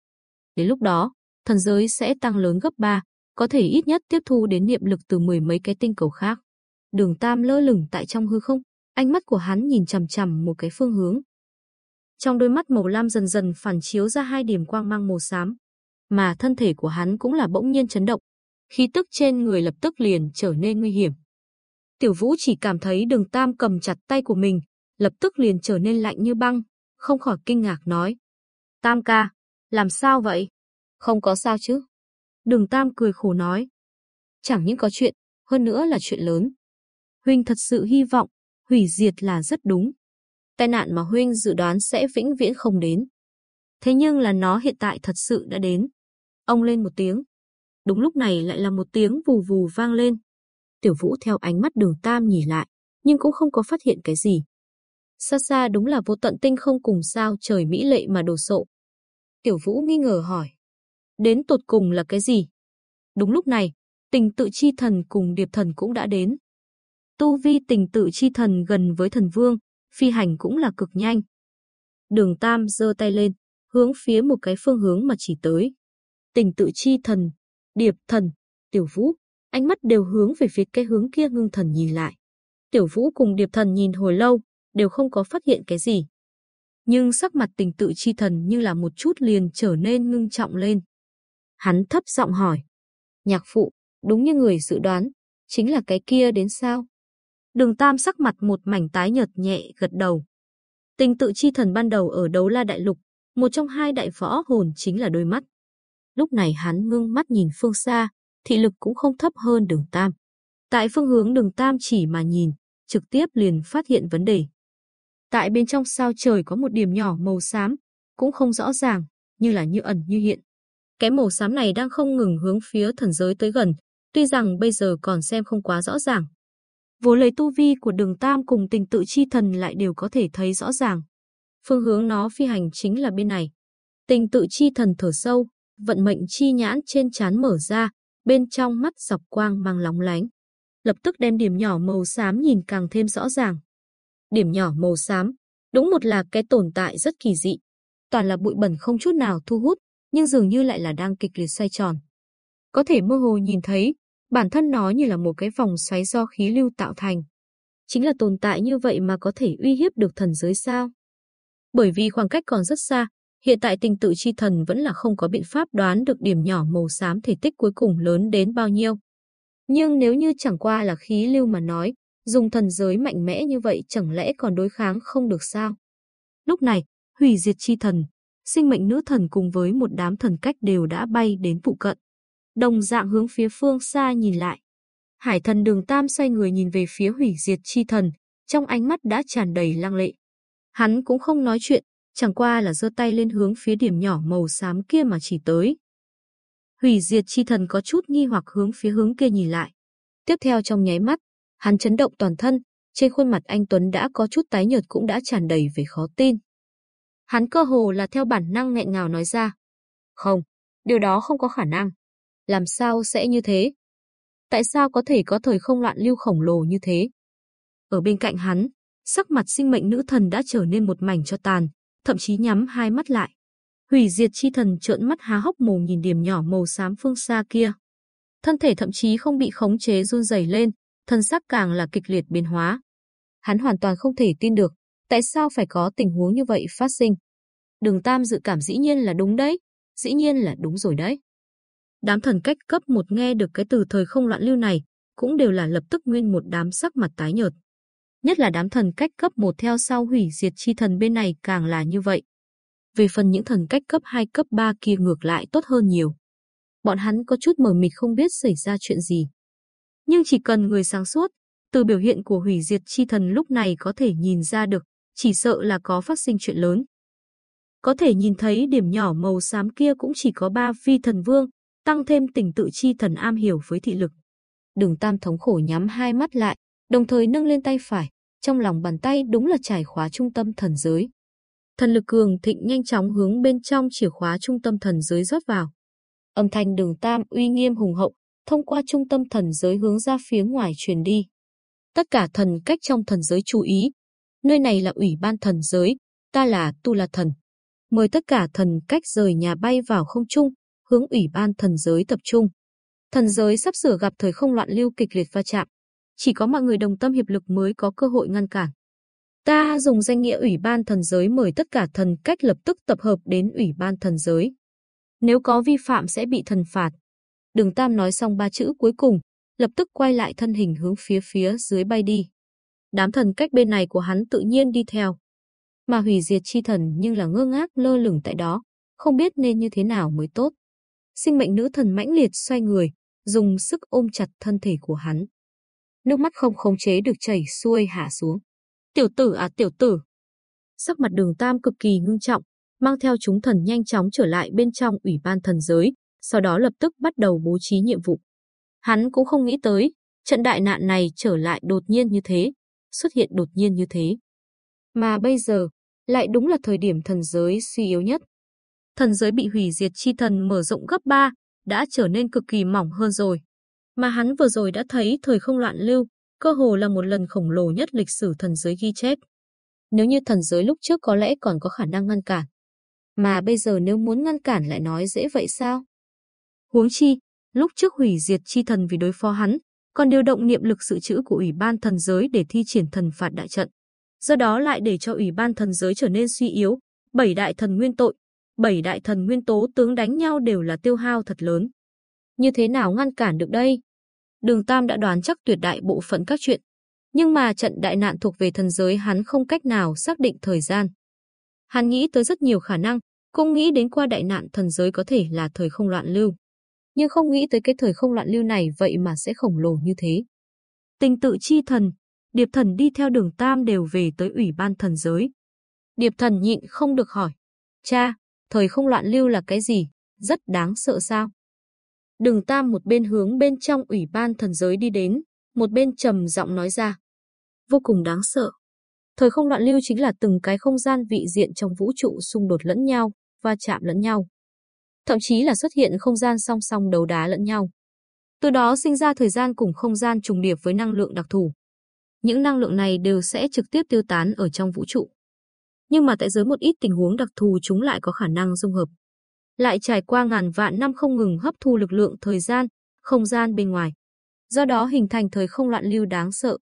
Speaker 1: Đến lúc đó, thần giới sẽ tăng lớn gấp 3, có thể ít nhất tiếp thu đến niệm lực từ mười mấy cái tinh cầu khác. Đường Tam lơ lửng tại trong hư không, ánh mắt của hắn nhìn chằm chằm một cái phương hướng. Trong đôi mắt màu lam dần dần phản chiếu ra hai điểm quang mang màu xám, mà thân thể của hắn cũng là bỗng nhiên chấn động, khí tức trên người lập tức liền trở nên nguy hiểm. Tiểu Vũ chỉ cảm thấy Đường Tam cầm chặt tay của mình, lập tức liền trở nên lạnh như băng, không khỏi kinh ngạc nói: "Tam ca, làm sao vậy? Không có sao chứ?" Đường Tam cười khổ nói: "Chẳng những có chuyện, hơn nữa là chuyện lớn. Huynh thật sự hy vọng hủy diệt là rất đúng. Tai nạn mà huynh dự đoán sẽ vĩnh viễn không đến. Thế nhưng là nó hiện tại thật sự đã đến. Ông lên một tiếng. Đúng lúc này lại là một tiếng vù vù vang lên. Tiểu Vũ theo ánh mắt đường Tam nhìn lại, nhưng cũng không có phát hiện cái gì. Xa xa đúng là vô tận tinh không cùng sao trời mỹ lệ mà đồ sộ. Tiểu Vũ nghi ngờ hỏi. Đến tột cùng là cái gì? Đúng lúc này, tình tự chi thần cùng điệp thần cũng đã đến. Tu vi tình tự chi thần gần với thần vương, phi hành cũng là cực nhanh. Đường Tam giơ tay lên, hướng phía một cái phương hướng mà chỉ tới. Tình tự chi thần, điệp thần, tiểu vũ, ánh mắt đều hướng về phía cái hướng kia ngưng thần nhìn lại. Tiểu vũ cùng điệp thần nhìn hồi lâu, đều không có phát hiện cái gì. Nhưng sắc mặt tình tự chi thần như là một chút liền trở nên ngưng trọng lên. Hắn thấp giọng hỏi. Nhạc phụ, đúng như người dự đoán, chính là cái kia đến sao? Đường Tam sắc mặt một mảnh tái nhợt nhẹ gật đầu. Tình tự chi thần ban đầu ở đấu la đại lục, một trong hai đại võ hồn chính là đôi mắt. Lúc này hắn ngưng mắt nhìn phương xa, thị lực cũng không thấp hơn đường Tam. Tại phương hướng đường Tam chỉ mà nhìn, trực tiếp liền phát hiện vấn đề. Tại bên trong sao trời có một điểm nhỏ màu xám, cũng không rõ ràng, như là như ẩn như hiện. Cái màu xám này đang không ngừng hướng phía thần giới tới gần, tuy rằng bây giờ còn xem không quá rõ ràng. Vô lấy tu vi của đường Tam cùng tình tự chi thần lại đều có thể thấy rõ ràng. Phương hướng nó phi hành chính là bên này. Tình tự chi thần thở sâu, vận mệnh chi nhãn trên trán mở ra, bên trong mắt dọc quang mang lóng lánh. Lập tức đem điểm nhỏ màu xám nhìn càng thêm rõ ràng. Điểm nhỏ màu xám, đúng một là cái tồn tại rất kỳ dị. Toàn là bụi bẩn không chút nào thu hút, nhưng dường như lại là đang kịch liệt xoay tròn. Có thể mơ hồ nhìn thấy, bản thân nó như là một cái vòng xoáy do khí lưu tạo thành. Chính là tồn tại như vậy mà có thể uy hiếp được thần giới sao? Bởi vì khoảng cách còn rất xa, hiện tại tình tự chi thần vẫn là không có biện pháp đoán được điểm nhỏ màu xám thể tích cuối cùng lớn đến bao nhiêu. Nhưng nếu như chẳng qua là khí lưu mà nói, dùng thần giới mạnh mẽ như vậy chẳng lẽ còn đối kháng không được sao? Lúc này, hủy diệt chi thần, sinh mệnh nữ thần cùng với một đám thần cách đều đã bay đến phụ cận. Đồng dạng hướng phía phương xa nhìn lại. Hải thần đường tam xoay người nhìn về phía hủy diệt chi thần, trong ánh mắt đã tràn đầy lăng lệ. Hắn cũng không nói chuyện, chẳng qua là giơ tay lên hướng phía điểm nhỏ màu xám kia mà chỉ tới. Hủy diệt chi thần có chút nghi hoặc hướng phía hướng kia nhìn lại. Tiếp theo trong nháy mắt, hắn chấn động toàn thân, trên khuôn mặt anh Tuấn đã có chút tái nhợt cũng đã tràn đầy về khó tin. Hắn cơ hồ là theo bản năng nghẹn ngào nói ra. Không, điều đó không có khả năng. Làm sao sẽ như thế? Tại sao có thể có thời không loạn lưu khổng lồ như thế? Ở bên cạnh hắn, sắc mặt sinh mệnh nữ thần đã trở nên một mảnh cho tàn, thậm chí nhắm hai mắt lại. Hủy diệt chi thần trợn mắt há hốc mồm nhìn điểm nhỏ màu xám phương xa kia. Thân thể thậm chí không bị khống chế run rẩy lên, thân sắc càng là kịch liệt biến hóa. Hắn hoàn toàn không thể tin được, tại sao phải có tình huống như vậy phát sinh. Đường Tam dự cảm dĩ nhiên là đúng đấy, dĩ nhiên là đúng rồi đấy. Đám thần cách cấp một nghe được cái từ thời không loạn lưu này, cũng đều là lập tức nguyên một đám sắc mặt tái nhợt. Nhất là đám thần cách cấp một theo sau hủy diệt chi thần bên này càng là như vậy. Về phần những thần cách cấp 2 cấp 3 kia ngược lại tốt hơn nhiều. Bọn hắn có chút mờ mịt không biết xảy ra chuyện gì. Nhưng chỉ cần người sáng suốt, từ biểu hiện của hủy diệt chi thần lúc này có thể nhìn ra được, chỉ sợ là có phát sinh chuyện lớn. Có thể nhìn thấy điểm nhỏ màu xám kia cũng chỉ có ba phi thần vương, tăng thêm tình tự chi thần am hiểu với thị lực. Đường Tam thống khổ nhắm hai mắt lại, đồng thời nâng lên tay phải, trong lòng bàn tay đúng là chìa khóa trung tâm thần giới. Thần lực cường thịnh nhanh chóng hướng bên trong chìa khóa trung tâm thần giới rót vào. Âm thanh đường Tam uy nghiêm hùng hậu, thông qua trung tâm thần giới hướng ra phía ngoài truyền đi. Tất cả thần cách trong thần giới chú ý. Nơi này là ủy ban thần giới, ta là Tu La Thần. Mời tất cả thần cách rời nhà bay vào không trung, hướng ủy ban thần giới tập trung. Thần giới sắp sửa gặp thời không loạn lưu kịch liệt va chạm. Chỉ có mọi người đồng tâm hiệp lực mới có cơ hội ngăn cản. Ta dùng danh nghĩa ủy ban thần giới mời tất cả thần cách lập tức tập hợp đến ủy ban thần giới. Nếu có vi phạm sẽ bị thần phạt. Đường Tam nói xong ba chữ cuối cùng, lập tức quay lại thân hình hướng phía phía dưới bay đi. Đám thần cách bên này của hắn tự nhiên đi theo. Mà hủy diệt chi thần nhưng là ngơ ngác lơ lửng tại đó, không biết nên như thế nào mới tốt. Sinh mệnh nữ thần mãnh liệt xoay người, dùng sức ôm chặt thân thể của hắn. Nước mắt không khống chế được chảy xuôi hạ xuống. Tiểu tử à tiểu tử. Sắc mặt đường tam cực kỳ ngưng trọng, mang theo chúng thần nhanh chóng trở lại bên trong ủy ban thần giới, sau đó lập tức bắt đầu bố trí nhiệm vụ. Hắn cũng không nghĩ tới, trận đại nạn này trở lại đột nhiên như thế, xuất hiện đột nhiên như thế. Mà bây giờ, lại đúng là thời điểm thần giới suy yếu nhất. Thần giới bị hủy diệt chi thần mở rộng gấp 3, đã trở nên cực kỳ mỏng hơn rồi. Mà hắn vừa rồi đã thấy thời không loạn lưu, cơ hồ là một lần khổng lồ nhất lịch sử thần giới ghi chép. Nếu như thần giới lúc trước có lẽ còn có khả năng ngăn cản. Mà bây giờ nếu muốn ngăn cản lại nói dễ vậy sao? Huống chi, lúc trước hủy diệt chi thần vì đối phó hắn, còn điều động niệm lực sự trữ của Ủy ban thần giới để thi triển thần phạt đại trận. Do đó lại để cho Ủy ban thần giới trở nên suy yếu, bảy đại thần nguyên tội, bảy đại thần nguyên tố tướng đánh nhau đều là tiêu hao thật lớn. Như thế nào ngăn cản được đây? Đường Tam đã đoán chắc tuyệt đại bộ phận các chuyện, nhưng mà trận đại nạn thuộc về thần giới hắn không cách nào xác định thời gian. Hắn nghĩ tới rất nhiều khả năng, cũng nghĩ đến qua đại nạn thần giới có thể là thời không loạn lưu nhưng không nghĩ tới cái thời không loạn lưu này vậy mà sẽ khổng lồ như thế. Tình tự chi thần, Điệp thần đi theo đường Tam đều về tới ủy ban thần giới. Điệp thần nhịn không được hỏi. Cha, thời không loạn lưu là cái gì? Rất đáng sợ sao? Đường Tam một bên hướng bên trong ủy ban thần giới đi đến, một bên trầm giọng nói ra. Vô cùng đáng sợ. Thời không loạn lưu chính là từng cái không gian vị diện trong vũ trụ xung đột lẫn nhau, va chạm lẫn nhau thậm chí là xuất hiện không gian song song đấu đá lẫn nhau. Từ đó sinh ra thời gian cùng không gian trùng điệp với năng lượng đặc thù. Những năng lượng này đều sẽ trực tiếp tiêu tán ở trong vũ trụ. Nhưng mà tại dưới một ít tình huống đặc thù chúng lại có khả năng dung hợp. Lại trải qua ngàn vạn năm không ngừng hấp thu lực lượng thời gian, không gian bên ngoài. Do đó hình thành thời không loạn lưu đáng sợ.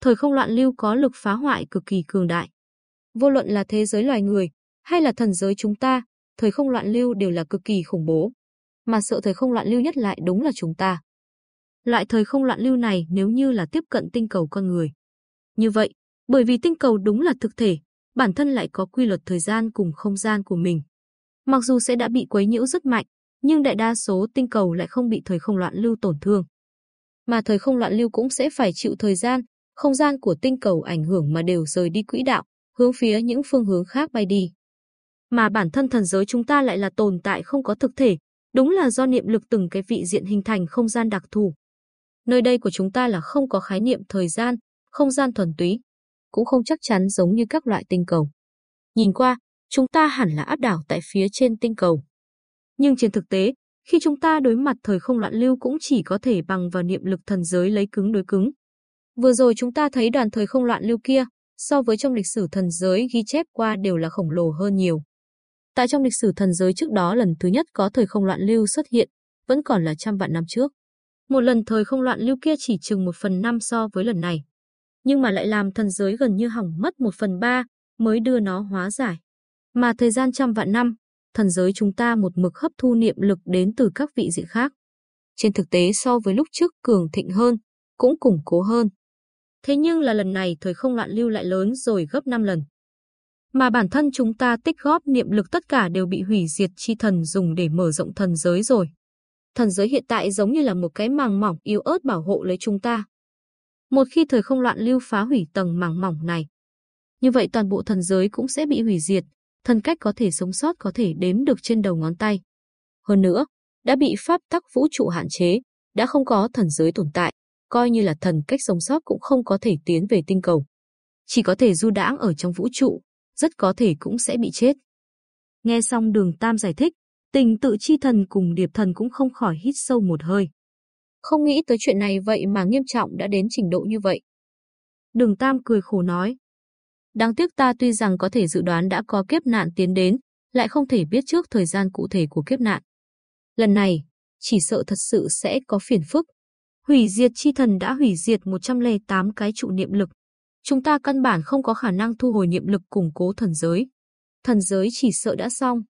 Speaker 1: Thời không loạn lưu có lực phá hoại cực kỳ cường đại. Vô luận là thế giới loài người, hay là thần giới chúng ta, thời không loạn lưu đều là cực kỳ khủng bố. Mà sợ thời không loạn lưu nhất lại đúng là chúng ta. Loại thời không loạn lưu này nếu như là tiếp cận tinh cầu con người. Như vậy, bởi vì tinh cầu đúng là thực thể, bản thân lại có quy luật thời gian cùng không gian của mình. Mặc dù sẽ đã bị quấy nhiễu rất mạnh, nhưng đại đa số tinh cầu lại không bị thời không loạn lưu tổn thương. Mà thời không loạn lưu cũng sẽ phải chịu thời gian, không gian của tinh cầu ảnh hưởng mà đều rời đi quỹ đạo, hướng phía những phương hướng khác bay đi mà bản thân thần giới chúng ta lại là tồn tại không có thực thể, đúng là do niệm lực từng cái vị diện hình thành không gian đặc thù. Nơi đây của chúng ta là không có khái niệm thời gian, không gian thuần túy, cũng không chắc chắn giống như các loại tinh cầu. Nhìn qua, chúng ta hẳn là áp đảo tại phía trên tinh cầu. Nhưng trên thực tế, khi chúng ta đối mặt thời không loạn lưu cũng chỉ có thể bằng vào niệm lực thần giới lấy cứng đối cứng. Vừa rồi chúng ta thấy đoàn thời không loạn lưu kia, so với trong lịch sử thần giới ghi chép qua đều là khổng lồ hơn nhiều. Tại trong lịch sử thần giới trước đó lần thứ nhất có thời không loạn lưu xuất hiện, vẫn còn là trăm vạn năm trước. Một lần thời không loạn lưu kia chỉ chừng một phần năm so với lần này. Nhưng mà lại làm thần giới gần như hỏng mất một phần ba mới đưa nó hóa giải. Mà thời gian trăm vạn năm, thần giới chúng ta một mực hấp thu niệm lực đến từ các vị diện khác. Trên thực tế so với lúc trước cường thịnh hơn, cũng củng cố hơn. Thế nhưng là lần này thời không loạn lưu lại lớn rồi gấp 5 lần. Mà bản thân chúng ta tích góp niệm lực tất cả đều bị hủy diệt chi thần dùng để mở rộng thần giới rồi. Thần giới hiện tại giống như là một cái màng mỏng yếu ớt bảo hộ lấy chúng ta. Một khi thời không loạn lưu phá hủy tầng màng mỏng này, như vậy toàn bộ thần giới cũng sẽ bị hủy diệt, thân cách có thể sống sót có thể đếm được trên đầu ngón tay. Hơn nữa, đã bị pháp tắc vũ trụ hạn chế, đã không có thần giới tồn tại, coi như là thần cách sống sót cũng không có thể tiến về tinh cầu. Chỉ có thể du đãng ở trong vũ trụ, rất có thể cũng sẽ bị chết. Nghe xong đường Tam giải thích, tình tự chi thần cùng điệp thần cũng không khỏi hít sâu một hơi. Không nghĩ tới chuyện này vậy mà nghiêm trọng đã đến trình độ như vậy. Đường Tam cười khổ nói. Đáng tiếc ta tuy rằng có thể dự đoán đã có kiếp nạn tiến đến, lại không thể biết trước thời gian cụ thể của kiếp nạn. Lần này, chỉ sợ thật sự sẽ có phiền phức. Hủy diệt chi thần đã hủy diệt 108 cái trụ niệm lực. Chúng ta căn bản không có khả năng thu hồi niệm lực củng cố thần giới. Thần giới chỉ sợ đã xong.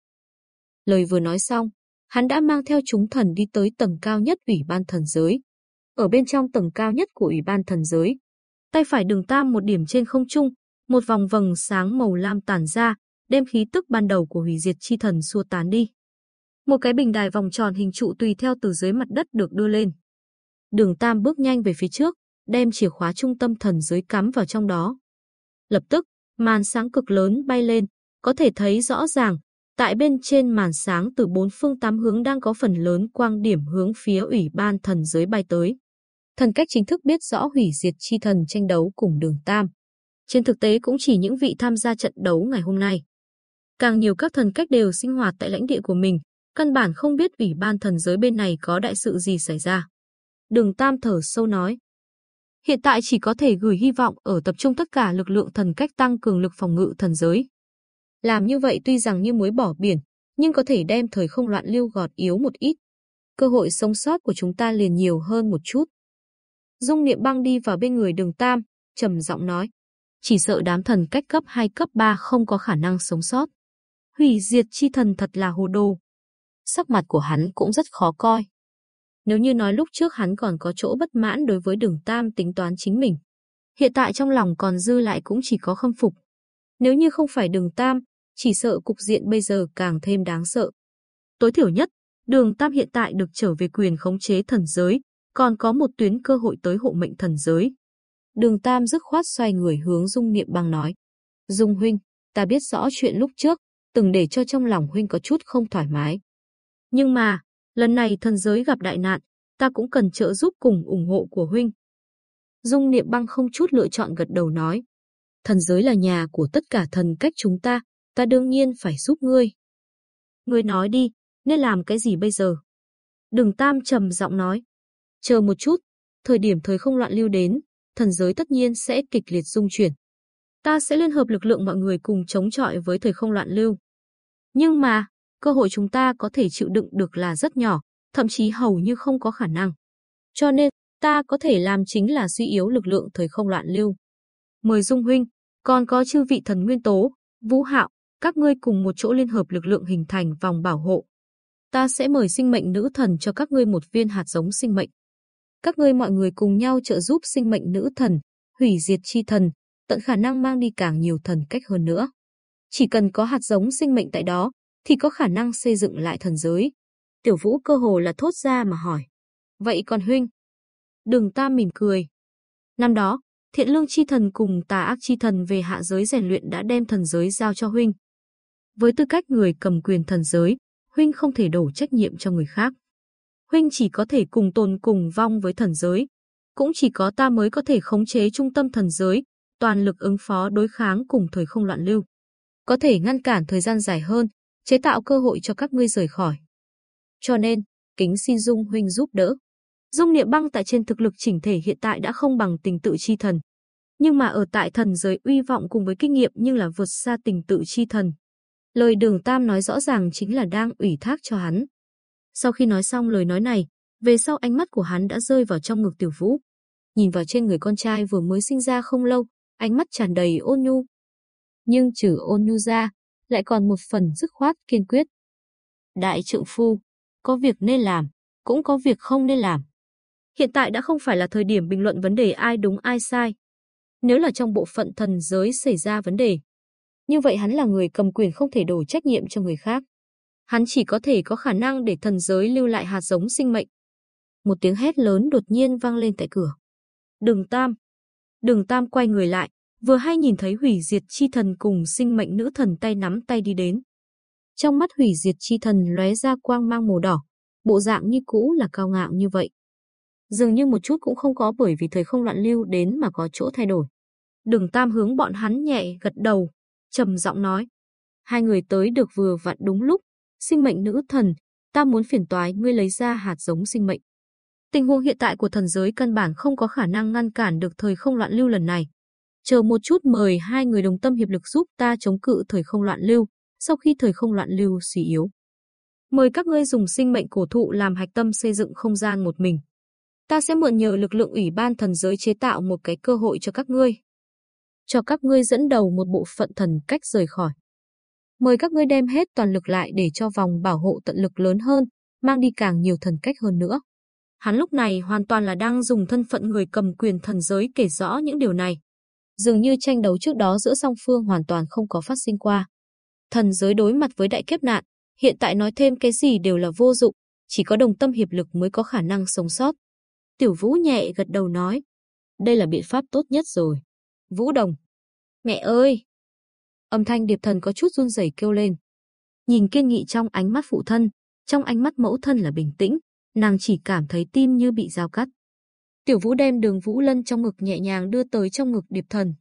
Speaker 1: Lời vừa nói xong, hắn đã mang theo chúng thần đi tới tầng cao nhất ủy ban thần giới. Ở bên trong tầng cao nhất của ủy ban thần giới, tay phải đường tam một điểm trên không trung, một vòng vầng sáng màu lam tản ra, đem khí tức ban đầu của hủy diệt chi thần xua tán đi. Một cái bình đài vòng tròn hình trụ tùy theo từ dưới mặt đất được đưa lên. Đường Tam bước nhanh về phía trước, đem chìa khóa trung tâm thần giới cắm vào trong đó. Lập tức, màn sáng cực lớn bay lên, có thể thấy rõ ràng, tại bên trên màn sáng từ bốn phương tám hướng đang có phần lớn quang điểm hướng phía ủy ban thần giới bay tới. Thần cách chính thức biết rõ hủy diệt chi thần tranh đấu cùng đường Tam. Trên thực tế cũng chỉ những vị tham gia trận đấu ngày hôm nay. Càng nhiều các thần cách đều sinh hoạt tại lãnh địa của mình, căn bản không biết ủy ban thần giới bên này có đại sự gì xảy ra. Đường Tam thở sâu nói. Hiện tại chỉ có thể gửi hy vọng ở tập trung tất cả lực lượng thần cách tăng cường lực phòng ngự thần giới. Làm như vậy tuy rằng như muối bỏ biển, nhưng có thể đem thời không loạn lưu gọt yếu một ít. Cơ hội sống sót của chúng ta liền nhiều hơn một chút. Dung Niệm Băng đi vào bên người Đường Tam, trầm giọng nói: "Chỉ sợ đám thần cách cấp 2 cấp 3 không có khả năng sống sót." Hủy diệt chi thần thật là hồ đồ. Sắc mặt của hắn cũng rất khó coi. Nếu như nói lúc trước hắn còn có chỗ bất mãn đối với đường Tam tính toán chính mình. Hiện tại trong lòng còn dư lại cũng chỉ có khâm phục. Nếu như không phải đường Tam, chỉ sợ cục diện bây giờ càng thêm đáng sợ. Tối thiểu nhất, đường Tam hiện tại được trở về quyền khống chế thần giới, còn có một tuyến cơ hội tới hộ mệnh thần giới. Đường Tam dứt khoát xoay người hướng Dung Niệm Băng nói. Dung huynh, ta biết rõ chuyện lúc trước, từng để cho trong lòng huynh có chút không thoải mái. Nhưng mà, lần này thần giới gặp đại nạn, ta cũng cần trợ giúp cùng ủng hộ của huynh. Dung Niệm Băng không chút lựa chọn gật đầu nói. Thần giới là nhà của tất cả thần cách chúng ta, ta đương nhiên phải giúp ngươi. Ngươi nói đi, nên làm cái gì bây giờ? đường Tam trầm giọng nói. Chờ một chút, thời điểm thời không loạn lưu đến, thần giới tất nhiên sẽ kịch liệt dung chuyển. Ta sẽ liên hợp lực lượng mọi người cùng chống chọi với thời không loạn lưu. Nhưng mà, cơ hội chúng ta có thể chịu đựng được là rất nhỏ, thậm chí hầu như không có khả năng. Cho nên, ta có thể làm chính là suy yếu lực lượng thời không loạn lưu. Mời Dung huynh, còn có chư vị thần nguyên tố, Vũ Hạo, các ngươi cùng một chỗ liên hợp lực lượng hình thành vòng bảo hộ. Ta sẽ mời sinh mệnh nữ thần cho các ngươi một viên hạt giống sinh mệnh. Các ngươi mọi người cùng nhau trợ giúp sinh mệnh nữ thần, hủy diệt chi thần, tận khả năng mang đi càng nhiều thần cách hơn nữa. Chỉ cần có hạt giống sinh mệnh tại đó, thì có khả năng xây dựng lại thần giới. Tiểu Vũ cơ hồ là thốt ra mà hỏi. Vậy còn huynh? Đường ta mỉm cười. Năm đó, thiện lương chi thần cùng tà ác chi thần về hạ giới rèn luyện đã đem thần giới giao cho huynh. Với tư cách người cầm quyền thần giới, huynh không thể đổ trách nhiệm cho người khác. Huynh chỉ có thể cùng tồn cùng vong với thần giới. Cũng chỉ có ta mới có thể khống chế trung tâm thần giới, toàn lực ứng phó đối kháng cùng thời không loạn lưu. có thể ngăn cản thời gian dài hơn, chế tạo cơ hội cho các ngươi rời khỏi. Cho nên, kính xin Dung huynh giúp đỡ. Dung Niệm Băng tại trên thực lực chỉnh thể hiện tại đã không bằng tình tự chi thần. Nhưng mà ở tại thần giới uy vọng cùng với kinh nghiệm nhưng là vượt xa tình tự chi thần. Lời đường Tam nói rõ ràng chính là đang ủy thác cho hắn. Sau khi nói xong lời nói này, về sau ánh mắt của hắn đã rơi vào trong ngực tiểu vũ. Nhìn vào trên người con trai vừa mới sinh ra không lâu, ánh mắt tràn đầy ôn nhu. Nhưng trừ ôn nhu ra, lại còn một phần dứt khoát kiên quyết. Đại trượng phu, có việc nên làm, cũng có việc không nên làm. Hiện tại đã không phải là thời điểm bình luận vấn đề ai đúng ai sai. Nếu là trong bộ phận thần giới xảy ra vấn đề, như vậy hắn là người cầm quyền không thể đổ trách nhiệm cho người khác. Hắn chỉ có thể có khả năng để thần giới lưu lại hạt giống sinh mệnh. Một tiếng hét lớn đột nhiên vang lên tại cửa. Đừng Tam. Đừng Tam quay người lại, vừa hay nhìn thấy hủy diệt chi thần cùng sinh mệnh nữ thần tay nắm tay đi đến. Trong mắt hủy diệt chi thần lóe ra quang mang màu đỏ, bộ dạng như cũ là cao ngạo như vậy. Dường như một chút cũng không có bởi vì thời không loạn lưu đến mà có chỗ thay đổi. Đừng tam hướng bọn hắn nhẹ gật đầu, trầm giọng nói. Hai người tới được vừa vặn đúng lúc, sinh mệnh nữ thần, ta muốn phiền toái ngươi lấy ra hạt giống sinh mệnh. Tình huống hiện tại của thần giới căn bản không có khả năng ngăn cản được thời không loạn lưu lần này. Chờ một chút mời hai người đồng tâm hiệp lực giúp ta chống cự thời không loạn lưu, sau khi thời không loạn lưu suy yếu. Mời các ngươi dùng sinh mệnh cổ thụ làm hạch tâm xây dựng không gian một mình. Ta sẽ mượn nhờ lực lượng ủy ban thần giới chế tạo một cái cơ hội cho các ngươi. Cho các ngươi dẫn đầu một bộ phận thần cách rời khỏi. Mời các ngươi đem hết toàn lực lại để cho vòng bảo hộ tận lực lớn hơn, mang đi càng nhiều thần cách hơn nữa. Hắn lúc này hoàn toàn là đang dùng thân phận người cầm quyền thần giới kể rõ những điều này. Dường như tranh đấu trước đó giữa song phương hoàn toàn không có phát sinh qua. Thần giới đối mặt với đại kiếp nạn, hiện tại nói thêm cái gì đều là vô dụng, chỉ có đồng tâm hiệp lực mới có khả năng sống sót. Tiểu Vũ nhẹ gật đầu nói, đây là biện pháp tốt nhất rồi. Vũ Đồng, mẹ ơi! Âm thanh điệp thần có chút run rẩy kêu lên. Nhìn kiên nghị trong ánh mắt phụ thân, trong ánh mắt mẫu thân là bình tĩnh, nàng chỉ cảm thấy tim như bị dao cắt. Tiểu Vũ đem đường Vũ Lân trong ngực nhẹ nhàng đưa tới trong ngực điệp thần.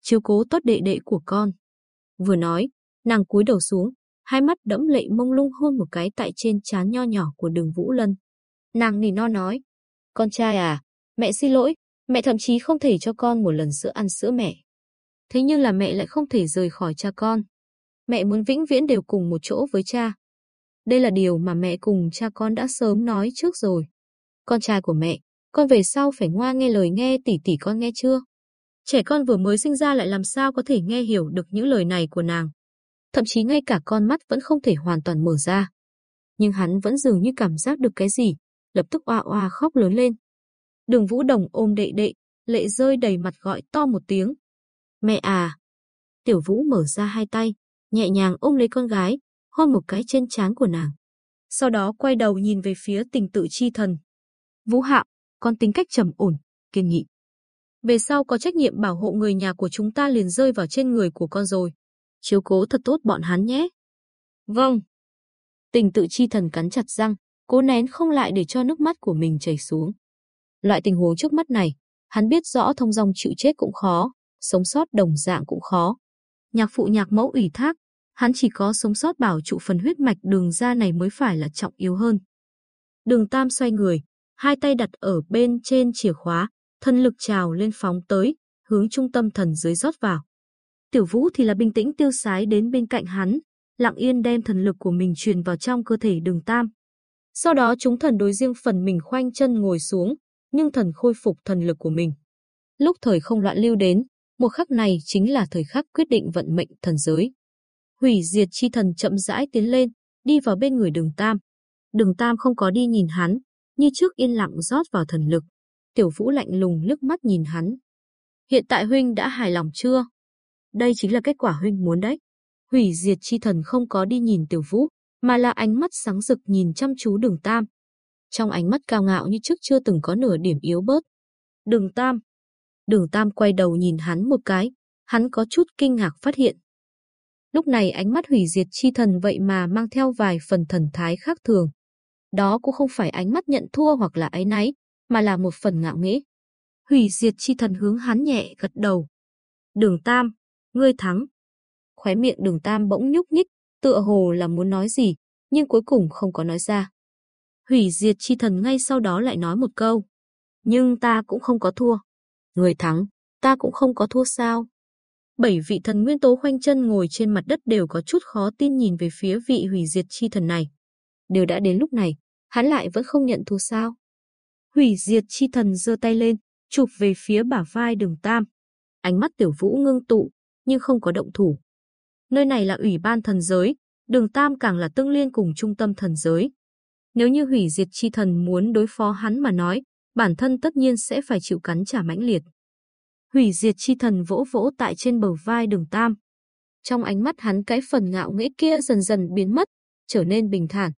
Speaker 1: Chiếu cố tốt đệ đệ của con. Vừa nói, nàng cúi đầu xuống, hai mắt đẫm lệ mông lung hôn một cái tại trên trán nho nhỏ của đường Vũ Lân. Nàng nỉ no nói, con trai à, mẹ xin lỗi, mẹ thậm chí không thể cho con một lần sữa ăn sữa mẹ. Thế nhưng là mẹ lại không thể rời khỏi cha con. Mẹ muốn vĩnh viễn đều cùng một chỗ với cha. Đây là điều mà mẹ cùng cha con đã sớm nói trước rồi. Con trai của mẹ, con về sau phải ngoan nghe lời nghe tỷ tỷ con nghe chưa? Trẻ con vừa mới sinh ra lại làm sao có thể nghe hiểu được những lời này của nàng. Thậm chí ngay cả con mắt vẫn không thể hoàn toàn mở ra. Nhưng hắn vẫn dường như cảm giác được cái gì, lập tức oa oa khóc lớn lên. Đường Vũ Đồng ôm đệ đệ, lệ rơi đầy mặt gọi to một tiếng. Mẹ à! Tiểu Vũ mở ra hai tay, nhẹ nhàng ôm lấy con gái, hôn một cái trên trán của nàng. Sau đó quay đầu nhìn về phía tình tự chi thần. Vũ Hạo, con tính cách trầm ổn, kiên nghị. Về sau có trách nhiệm bảo hộ người nhà của chúng ta liền rơi vào trên người của con rồi. Chiếu cố thật tốt bọn hắn nhé. Vâng. Tình tự chi thần cắn chặt răng, cố nén không lại để cho nước mắt của mình chảy xuống. Loại tình huống trước mắt này, hắn biết rõ thông dong chịu chết cũng khó, sống sót đồng dạng cũng khó. Nhạc phụ nhạc mẫu ủy thác, hắn chỉ có sống sót bảo trụ phần huyết mạch đường ra này mới phải là trọng yếu hơn. Đường Tam xoay người, hai tay đặt ở bên trên chìa khóa, thân lực trào lên phóng tới, hướng trung tâm thần dưới rót vào. Tiểu Vũ thì là bình tĩnh tiêu sái đến bên cạnh hắn, lặng yên đem thần lực của mình truyền vào trong cơ thể đường Tam. Sau đó chúng thần đối riêng phần mình khoanh chân ngồi xuống, nhưng thần khôi phục thần lực của mình. Lúc thời không loạn lưu đến, một khắc này chính là thời khắc quyết định vận mệnh thần giới. Hủy diệt chi thần chậm rãi tiến lên, đi vào bên người đường Tam. Đường Tam không có đi nhìn hắn, như trước yên lặng rót vào thần lực. Tiểu Vũ lạnh lùng lướt mắt nhìn hắn. Hiện tại huynh đã hài lòng chưa? Đây chính là kết quả huynh muốn đấy. Hủy diệt chi thần không có đi nhìn Tiểu Vũ, mà là ánh mắt sáng rực nhìn chăm chú đường Tam. Trong ánh mắt cao ngạo như trước chưa từng có nửa điểm yếu bớt. Đường Tam. Đường Tam quay đầu nhìn hắn một cái, hắn có chút kinh ngạc phát hiện. Lúc này ánh mắt hủy diệt chi thần vậy mà mang theo vài phần thần thái khác thường. Đó cũng không phải ánh mắt nhận thua hoặc là áy náy, mà là một phần ngạo nghễ. Hủy diệt chi thần hướng hắn nhẹ gật đầu. Đường Tam, ngươi thắng. Khóe miệng đường tam bỗng nhúc nhích, tựa hồ là muốn nói gì, nhưng cuối cùng không có nói ra. Hủy diệt chi thần ngay sau đó lại nói một câu. Nhưng ta cũng không có thua. Người thắng, ta cũng không có thua sao. Bảy vị thần nguyên tố khoanh chân ngồi trên mặt đất đều có chút khó tin nhìn về phía vị hủy diệt chi thần này. Đều đã đến lúc này, hắn lại vẫn không nhận thua sao. Hủy diệt chi thần giơ tay lên, chụp về phía bả vai đường tam. Ánh mắt tiểu vũ ngưng tụ, nhưng không có động thủ. Nơi này là ủy ban thần giới, đường tam càng là tương liên cùng trung tâm thần giới. Nếu như hủy diệt chi thần muốn đối phó hắn mà nói, bản thân tất nhiên sẽ phải chịu cắn trả mãnh liệt. Hủy diệt chi thần vỗ vỗ tại trên bờ vai đường tam. Trong ánh mắt hắn cái phần ngạo nghễ kia dần dần biến mất, trở nên bình thản.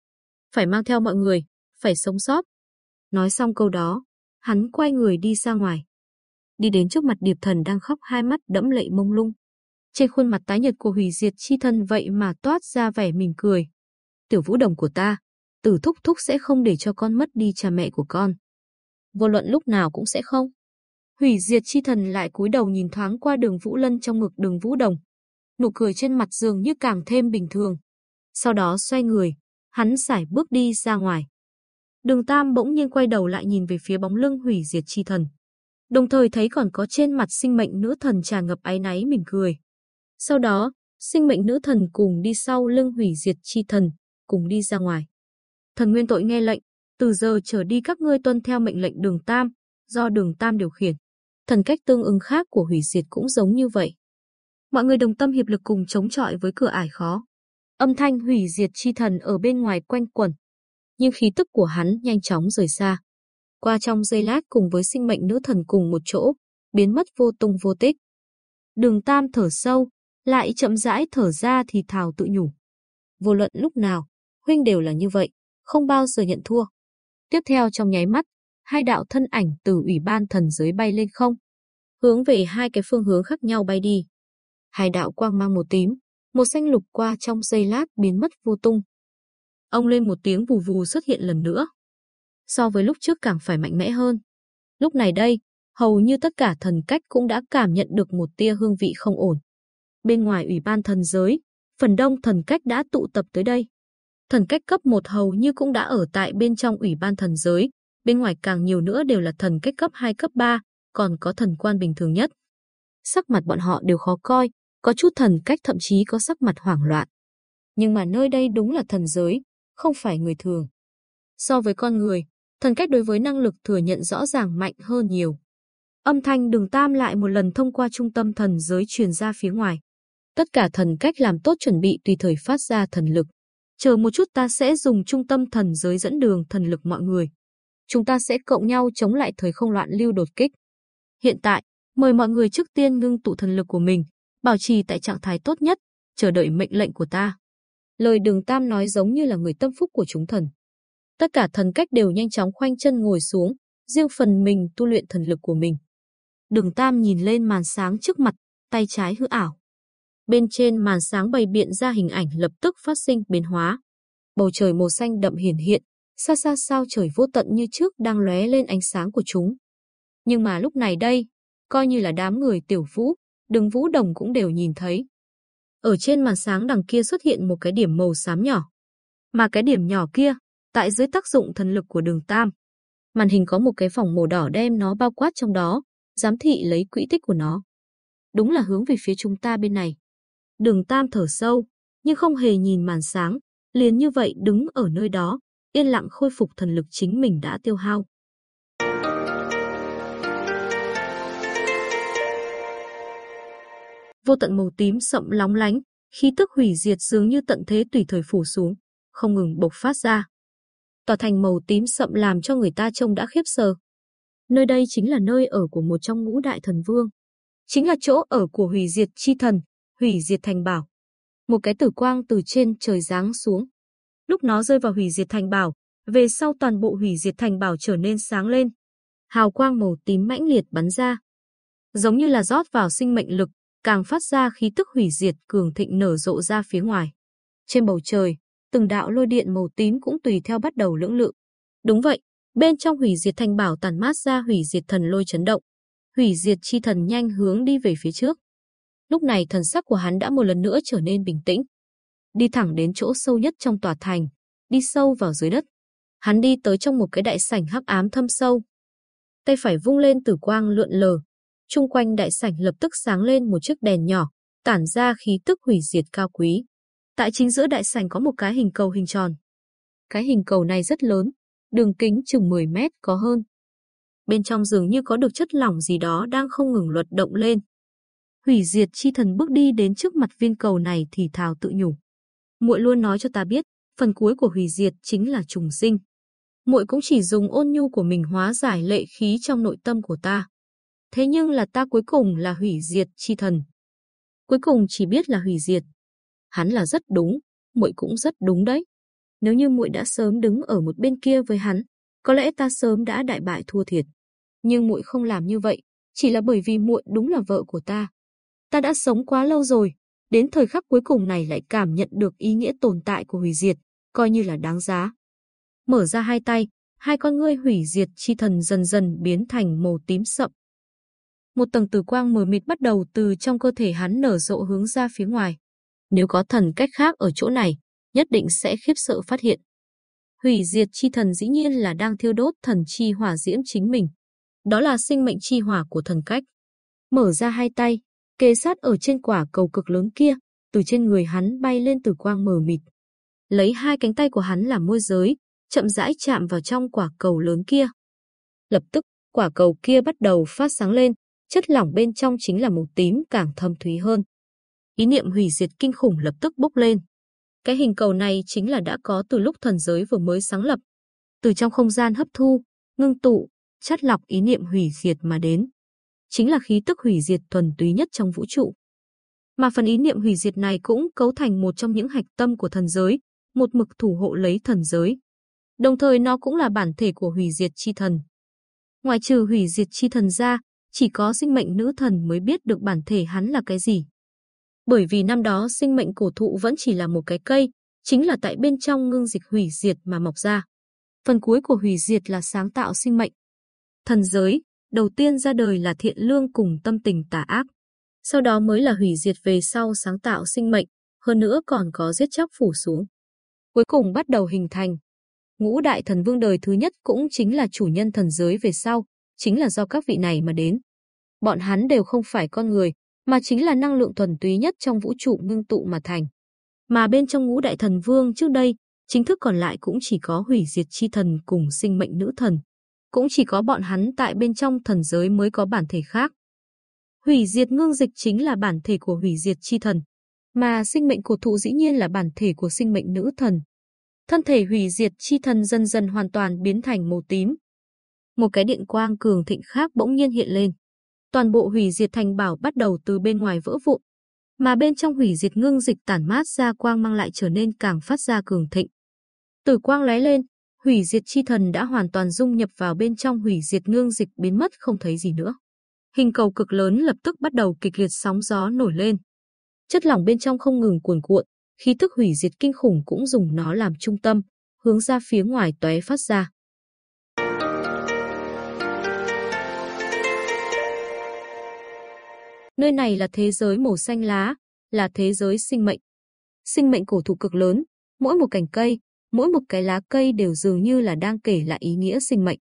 Speaker 1: Phải mang theo mọi người, phải sống sót. Nói xong câu đó, hắn quay người đi ra ngoài. Đi đến trước mặt điệp thần đang khóc hai mắt đẫm lệ mông lung. Trên khuôn mặt tái nhật của hủy diệt chi thân vậy mà toát ra vẻ mỉm cười. Tiểu vũ đồng của ta, tử thúc thúc sẽ không để cho con mất đi cha mẹ của con. Vô luận lúc nào cũng sẽ không. Hủy diệt chi thần lại cúi đầu nhìn thoáng qua đường Vũ Lân trong ngực đường Vũ Đồng. Nụ cười trên mặt dường như càng thêm bình thường. Sau đó xoay người, hắn sải bước đi ra ngoài. Đường Tam bỗng nhiên quay đầu lại nhìn về phía bóng lưng hủy diệt chi thần. Đồng thời thấy còn có trên mặt sinh mệnh nữ thần tràn ngập áy náy mỉm cười. Sau đó, sinh mệnh nữ thần cùng đi sau lưng hủy diệt chi thần, cùng đi ra ngoài. Thần nguyên tội nghe lệnh, từ giờ trở đi các ngươi tuân theo mệnh lệnh đường Tam, do đường Tam điều khiển. Thần cách tương ứng khác của hủy diệt cũng giống như vậy. Mọi người đồng tâm hiệp lực cùng chống chọi với cửa ải khó. Âm thanh hủy diệt chi thần ở bên ngoài quanh quẩn. Nhưng khí tức của hắn nhanh chóng rời xa. Qua trong giây lát cùng với sinh mệnh nữ thần cùng một chỗ, biến mất vô tung vô tích. Đường Tam thở sâu, lại chậm rãi thở ra thì thào tự nhủ. Vô luận lúc nào, huynh đều là như vậy, không bao giờ nhận thua. Tiếp theo trong nháy mắt, hai đạo thân ảnh từ ủy ban thần giới bay lên không, hướng về hai cái phương hướng khác nhau bay đi. Hai đạo quang mang một tím, một xanh lục qua trong giây lát biến mất vô tung. Ông lên một tiếng vù vù xuất hiện lần nữa. So với lúc trước càng phải mạnh mẽ hơn. Lúc này đây, hầu như tất cả thần cách cũng đã cảm nhận được một tia hương vị không ổn. Bên ngoài ủy ban thần giới, phần đông thần cách đã tụ tập tới đây. Thần cách cấp 1 hầu như cũng đã ở tại bên trong ủy ban thần giới, bên ngoài càng nhiều nữa đều là thần cách cấp 2 cấp 3, còn có thần quan bình thường nhất. Sắc mặt bọn họ đều khó coi, có chút thần cách thậm chí có sắc mặt hoảng loạn. Nhưng mà nơi đây đúng là thần giới, không phải người thường. So với con người, thần cách đối với năng lực thừa nhận rõ ràng mạnh hơn nhiều. Âm thanh đường tam lại một lần thông qua trung tâm thần giới truyền ra phía ngoài. Tất cả thần cách làm tốt chuẩn bị tùy thời phát ra thần lực. Chờ một chút ta sẽ dùng trung tâm thần giới dẫn đường thần lực mọi người. Chúng ta sẽ cộng nhau chống lại thời không loạn lưu đột kích. Hiện tại, mời mọi người trước tiên ngưng tụ thần lực của mình, bảo trì tại trạng thái tốt nhất, chờ đợi mệnh lệnh của ta. Lời đường Tam nói giống như là người tâm phúc của chúng thần. Tất cả thần cách đều nhanh chóng khoanh chân ngồi xuống, riêng phần mình tu luyện thần lực của mình. Đường Tam nhìn lên màn sáng trước mặt, tay trái hư ảo. Bên trên màn sáng bày biện ra hình ảnh lập tức phát sinh biến hóa. Bầu trời màu xanh đậm hiển hiện, xa xa sao trời vô tận như trước đang lóe lên ánh sáng của chúng. Nhưng mà lúc này đây, coi như là đám người tiểu vũ, đường vũ đồng cũng đều nhìn thấy. Ở trên màn sáng đằng kia xuất hiện một cái điểm màu xám nhỏ. Mà cái điểm nhỏ kia, tại dưới tác dụng thần lực của đường Tam. Màn hình có một cái phòng màu đỏ đem nó bao quát trong đó, giám thị lấy quỹ tích của nó. Đúng là hướng về phía chúng ta bên này. Đường Tam thở sâu, nhưng không hề nhìn màn sáng, liền như vậy đứng ở nơi đó, yên lặng khôi phục thần lực chính mình đã tiêu hao. Vô tận màu tím sậm lóng lánh, khí tức hủy diệt dường như tận thế tùy thời phủ xuống, không ngừng bộc phát ra. Tỏa thành màu tím sậm làm cho người ta trông đã khiếp sợ. Nơi đây chính là nơi ở của một trong ngũ đại thần vương. Chính là chỗ ở của hủy diệt chi thần, hủy diệt thành bảo. Một cái tử quang từ trên trời giáng xuống. Lúc nó rơi vào hủy diệt thành bảo, về sau toàn bộ hủy diệt thành bảo trở nên sáng lên. Hào quang màu tím mãnh liệt bắn ra. Giống như là rót vào sinh mệnh lực, càng phát ra khí tức hủy diệt cường thịnh nở rộ ra phía ngoài. Trên bầu trời, từng đạo lôi điện màu tím cũng tùy theo bắt đầu lưỡng lự. Đúng vậy, bên trong hủy diệt thành bảo tàn mát ra hủy diệt thần lôi chấn động. Hủy diệt chi thần nhanh hướng đi về phía trước. Lúc này thần sắc của hắn đã một lần nữa trở nên bình tĩnh. Đi thẳng đến chỗ sâu nhất trong tòa thành, đi sâu vào dưới đất. Hắn đi tới trong một cái đại sảnh hắc ám thâm sâu. Tay phải vung lên tử quang lượn lờ. Trung quanh đại sảnh lập tức sáng lên một chiếc đèn nhỏ, tản ra khí tức hủy diệt cao quý. Tại chính giữa đại sảnh có một cái hình cầu hình tròn. Cái hình cầu này rất lớn, đường kính chừng 10 mét có hơn. Bên trong dường như có được chất lỏng gì đó đang không ngừng luật động lên. Hủy diệt chi thần bước đi đến trước mặt viên cầu này thì thào tự nhủ. Muội luôn nói cho ta biết, phần cuối của hủy diệt chính là trùng sinh. Muội cũng chỉ dùng ôn nhu của mình hóa giải lệ khí trong nội tâm của ta. Thế nhưng là ta cuối cùng là hủy diệt chi thần. Cuối cùng chỉ biết là hủy diệt. Hắn là rất đúng, muội cũng rất đúng đấy. Nếu như muội đã sớm đứng ở một bên kia với hắn, có lẽ ta sớm đã đại bại thua thiệt. Nhưng muội không làm như vậy, chỉ là bởi vì muội đúng là vợ của ta. Ta đã sống quá lâu rồi, đến thời khắc cuối cùng này lại cảm nhận được ý nghĩa tồn tại của hủy diệt, coi như là đáng giá. Mở ra hai tay, hai con ngươi hủy diệt chi thần dần dần biến thành màu tím sậm. Một tầng tử quang mờ mịt bắt đầu từ trong cơ thể hắn nở rộ hướng ra phía ngoài. Nếu có thần cách khác ở chỗ này, nhất định sẽ khiếp sợ phát hiện. Hủy diệt chi thần dĩ nhiên là đang thiêu đốt thần chi hỏa diễm chính mình. Đó là sinh mệnh chi hỏa của thần cách. Mở ra hai tay, kề sát ở trên quả cầu cực lớn kia, từ trên người hắn bay lên từ quang mờ mịt. Lấy hai cánh tay của hắn làm môi giới, chậm rãi chạm vào trong quả cầu lớn kia. Lập tức, quả cầu kia bắt đầu phát sáng lên, chất lỏng bên trong chính là màu tím càng thâm thúy hơn. Ý niệm hủy diệt kinh khủng lập tức bốc lên. Cái hình cầu này chính là đã có từ lúc thần giới vừa mới sáng lập. Từ trong không gian hấp thu, ngưng tụ, chất lọc ý niệm hủy diệt mà đến. Chính là khí tức hủy diệt thuần túy nhất trong vũ trụ. Mà phần ý niệm hủy diệt này cũng cấu thành một trong những hạch tâm của thần giới, một mực thủ hộ lấy thần giới. Đồng thời nó cũng là bản thể của hủy diệt chi thần. Ngoài trừ hủy diệt chi thần ra, chỉ có sinh mệnh nữ thần mới biết được bản thể hắn là cái gì. Bởi vì năm đó sinh mệnh cổ thụ vẫn chỉ là một cái cây, chính là tại bên trong ngưng dịch hủy diệt mà mọc ra. Phần cuối của hủy diệt là sáng tạo sinh mệnh. Thần giới, đầu tiên ra đời là thiện lương cùng tâm tình tà ác. Sau đó mới là hủy diệt về sau sáng tạo sinh mệnh, hơn nữa còn có giết chóc phủ xuống. Cuối cùng bắt đầu hình thành. Ngũ đại thần vương đời thứ nhất cũng chính là chủ nhân thần giới về sau, chính là do các vị này mà đến. Bọn hắn đều không phải con người, mà chính là năng lượng thuần túy nhất trong vũ trụ ngưng tụ mà thành. Mà bên trong ngũ đại thần vương trước đây, chính thức còn lại cũng chỉ có hủy diệt chi thần cùng sinh mệnh nữ thần. Cũng chỉ có bọn hắn tại bên trong thần giới mới có bản thể khác. Hủy diệt ngưng dịch chính là bản thể của hủy diệt chi thần, mà sinh mệnh của thụ dĩ nhiên là bản thể của sinh mệnh nữ thần. Thân thể hủy diệt chi thần dần dần hoàn toàn biến thành màu tím. Một cái điện quang cường thịnh khác bỗng nhiên hiện lên toàn bộ hủy diệt thành bảo bắt đầu từ bên ngoài vỡ vụn, mà bên trong hủy diệt ngưng dịch tản mát ra quang mang lại trở nên càng phát ra cường thịnh. Tử quang lóe lên, hủy diệt chi thần đã hoàn toàn dung nhập vào bên trong hủy diệt ngưng dịch biến mất không thấy gì nữa. Hình cầu cực lớn lập tức bắt đầu kịch liệt sóng gió nổi lên. Chất lỏng bên trong không ngừng cuồn cuộn, khí tức hủy diệt kinh khủng cũng dùng nó làm trung tâm, hướng ra phía ngoài tóe phát ra. Nơi này là thế giới màu xanh lá, là thế giới sinh mệnh. Sinh mệnh cổ thụ cực lớn, mỗi một cành cây, mỗi một cái lá cây đều dường như là đang kể lại ý nghĩa sinh mệnh.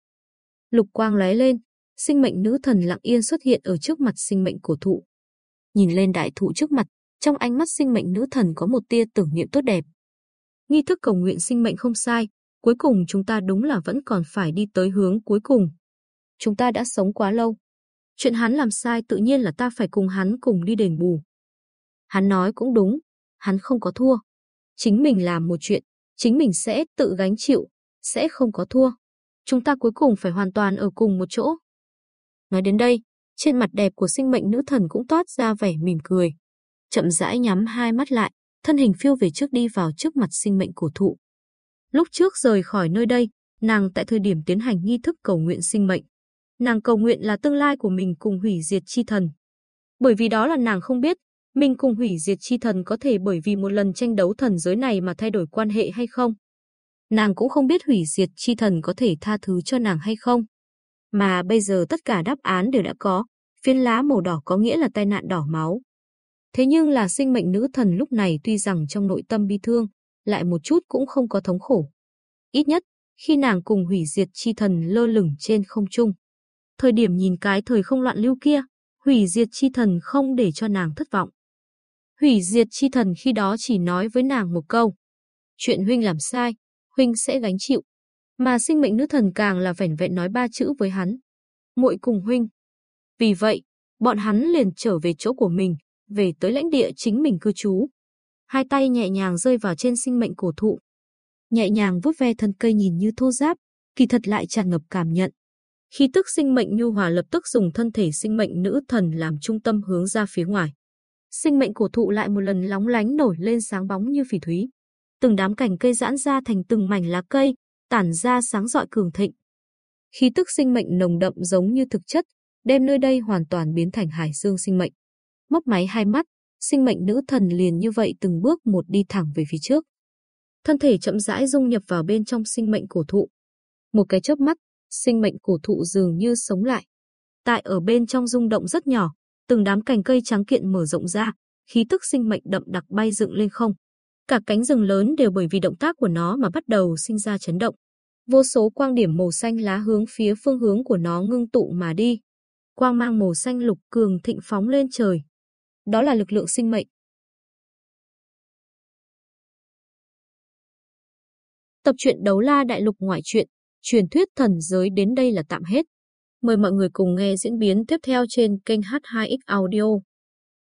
Speaker 1: Lục quang lóe lên, sinh mệnh nữ thần lặng yên xuất hiện ở trước mặt sinh mệnh cổ thụ. Nhìn lên đại thụ trước mặt, trong ánh mắt sinh mệnh nữ thần có một tia tưởng niệm tốt đẹp. Nghi thức cầu nguyện sinh mệnh không sai, cuối cùng chúng ta đúng là vẫn còn phải đi tới hướng cuối cùng. Chúng ta đã sống quá lâu, Chuyện hắn làm sai tự nhiên là ta phải cùng hắn cùng đi đền bù. Hắn nói cũng đúng, hắn không có thua. Chính mình làm một chuyện, chính mình sẽ tự gánh chịu, sẽ không có thua. Chúng ta cuối cùng phải hoàn toàn ở cùng một chỗ. Nói đến đây, trên mặt đẹp của sinh mệnh nữ thần cũng toát ra vẻ mỉm cười. Chậm rãi nhắm hai mắt lại, thân hình phiêu về trước đi vào trước mặt sinh mệnh cổ thụ. Lúc trước rời khỏi nơi đây, nàng tại thời điểm tiến hành nghi thức cầu nguyện sinh mệnh, nàng cầu nguyện là tương lai của mình cùng hủy diệt chi thần. Bởi vì đó là nàng không biết, mình cùng hủy diệt chi thần có thể bởi vì một lần tranh đấu thần giới này mà thay đổi quan hệ hay không. Nàng cũng không biết hủy diệt chi thần có thể tha thứ cho nàng hay không. Mà bây giờ tất cả đáp án đều đã có, phiến lá màu đỏ có nghĩa là tai nạn đỏ máu. Thế nhưng là sinh mệnh nữ thần lúc này tuy rằng trong nội tâm bi thương, lại một chút cũng không có thống khổ. Ít nhất, khi nàng cùng hủy diệt chi thần lơ lửng trên không trung. Thời điểm nhìn cái thời không loạn lưu kia, hủy diệt chi thần không để cho nàng thất vọng. Hủy diệt chi thần khi đó chỉ nói với nàng một câu. Chuyện huynh làm sai, huynh sẽ gánh chịu. Mà sinh mệnh nữ thần càng là vẻn vẹn nói ba chữ với hắn. muội cùng huynh. Vì vậy, bọn hắn liền trở về chỗ của mình, về tới lãnh địa chính mình cư trú. Hai tay nhẹ nhàng rơi vào trên sinh mệnh cổ thụ. Nhẹ nhàng vuốt ve thân cây nhìn như thô giáp, kỳ thật lại tràn ngập cảm nhận. Khi tức sinh mệnh nhu hòa lập tức dùng thân thể sinh mệnh nữ thần làm trung tâm hướng ra phía ngoài. Sinh mệnh cổ thụ lại một lần lóng lánh nổi lên sáng bóng như phỉ thúy. Từng đám cành cây giãn ra thành từng mảnh lá cây, tản ra sáng rọi cường thịnh. Khí tức sinh mệnh nồng đậm giống như thực chất, đem nơi đây hoàn toàn biến thành hải dương sinh mệnh. Mấp máy hai mắt, sinh mệnh nữ thần liền như vậy từng bước một đi thẳng về phía trước. Thân thể chậm rãi dung nhập vào bên trong sinh mệnh cổ thụ. Một cái chớp mắt, sinh mệnh cổ thụ dường như sống lại. Tại ở bên trong rung động rất nhỏ, từng đám cành cây trắng kiện mở rộng ra, khí tức sinh mệnh đậm đặc bay dựng lên không. Cả cánh rừng lớn đều bởi vì động tác của nó mà bắt đầu sinh ra chấn động. Vô số quang điểm màu xanh lá hướng phía phương hướng của nó ngưng tụ mà đi. Quang mang màu xanh lục cường thịnh phóng lên trời. Đó là lực lượng sinh mệnh. Tập truyện Đấu La Đại Lục ngoại truyện, truyền thuyết thần giới đến đây là tạm hết. Mời mọi người cùng nghe diễn biến tiếp theo trên kênh H2X Audio.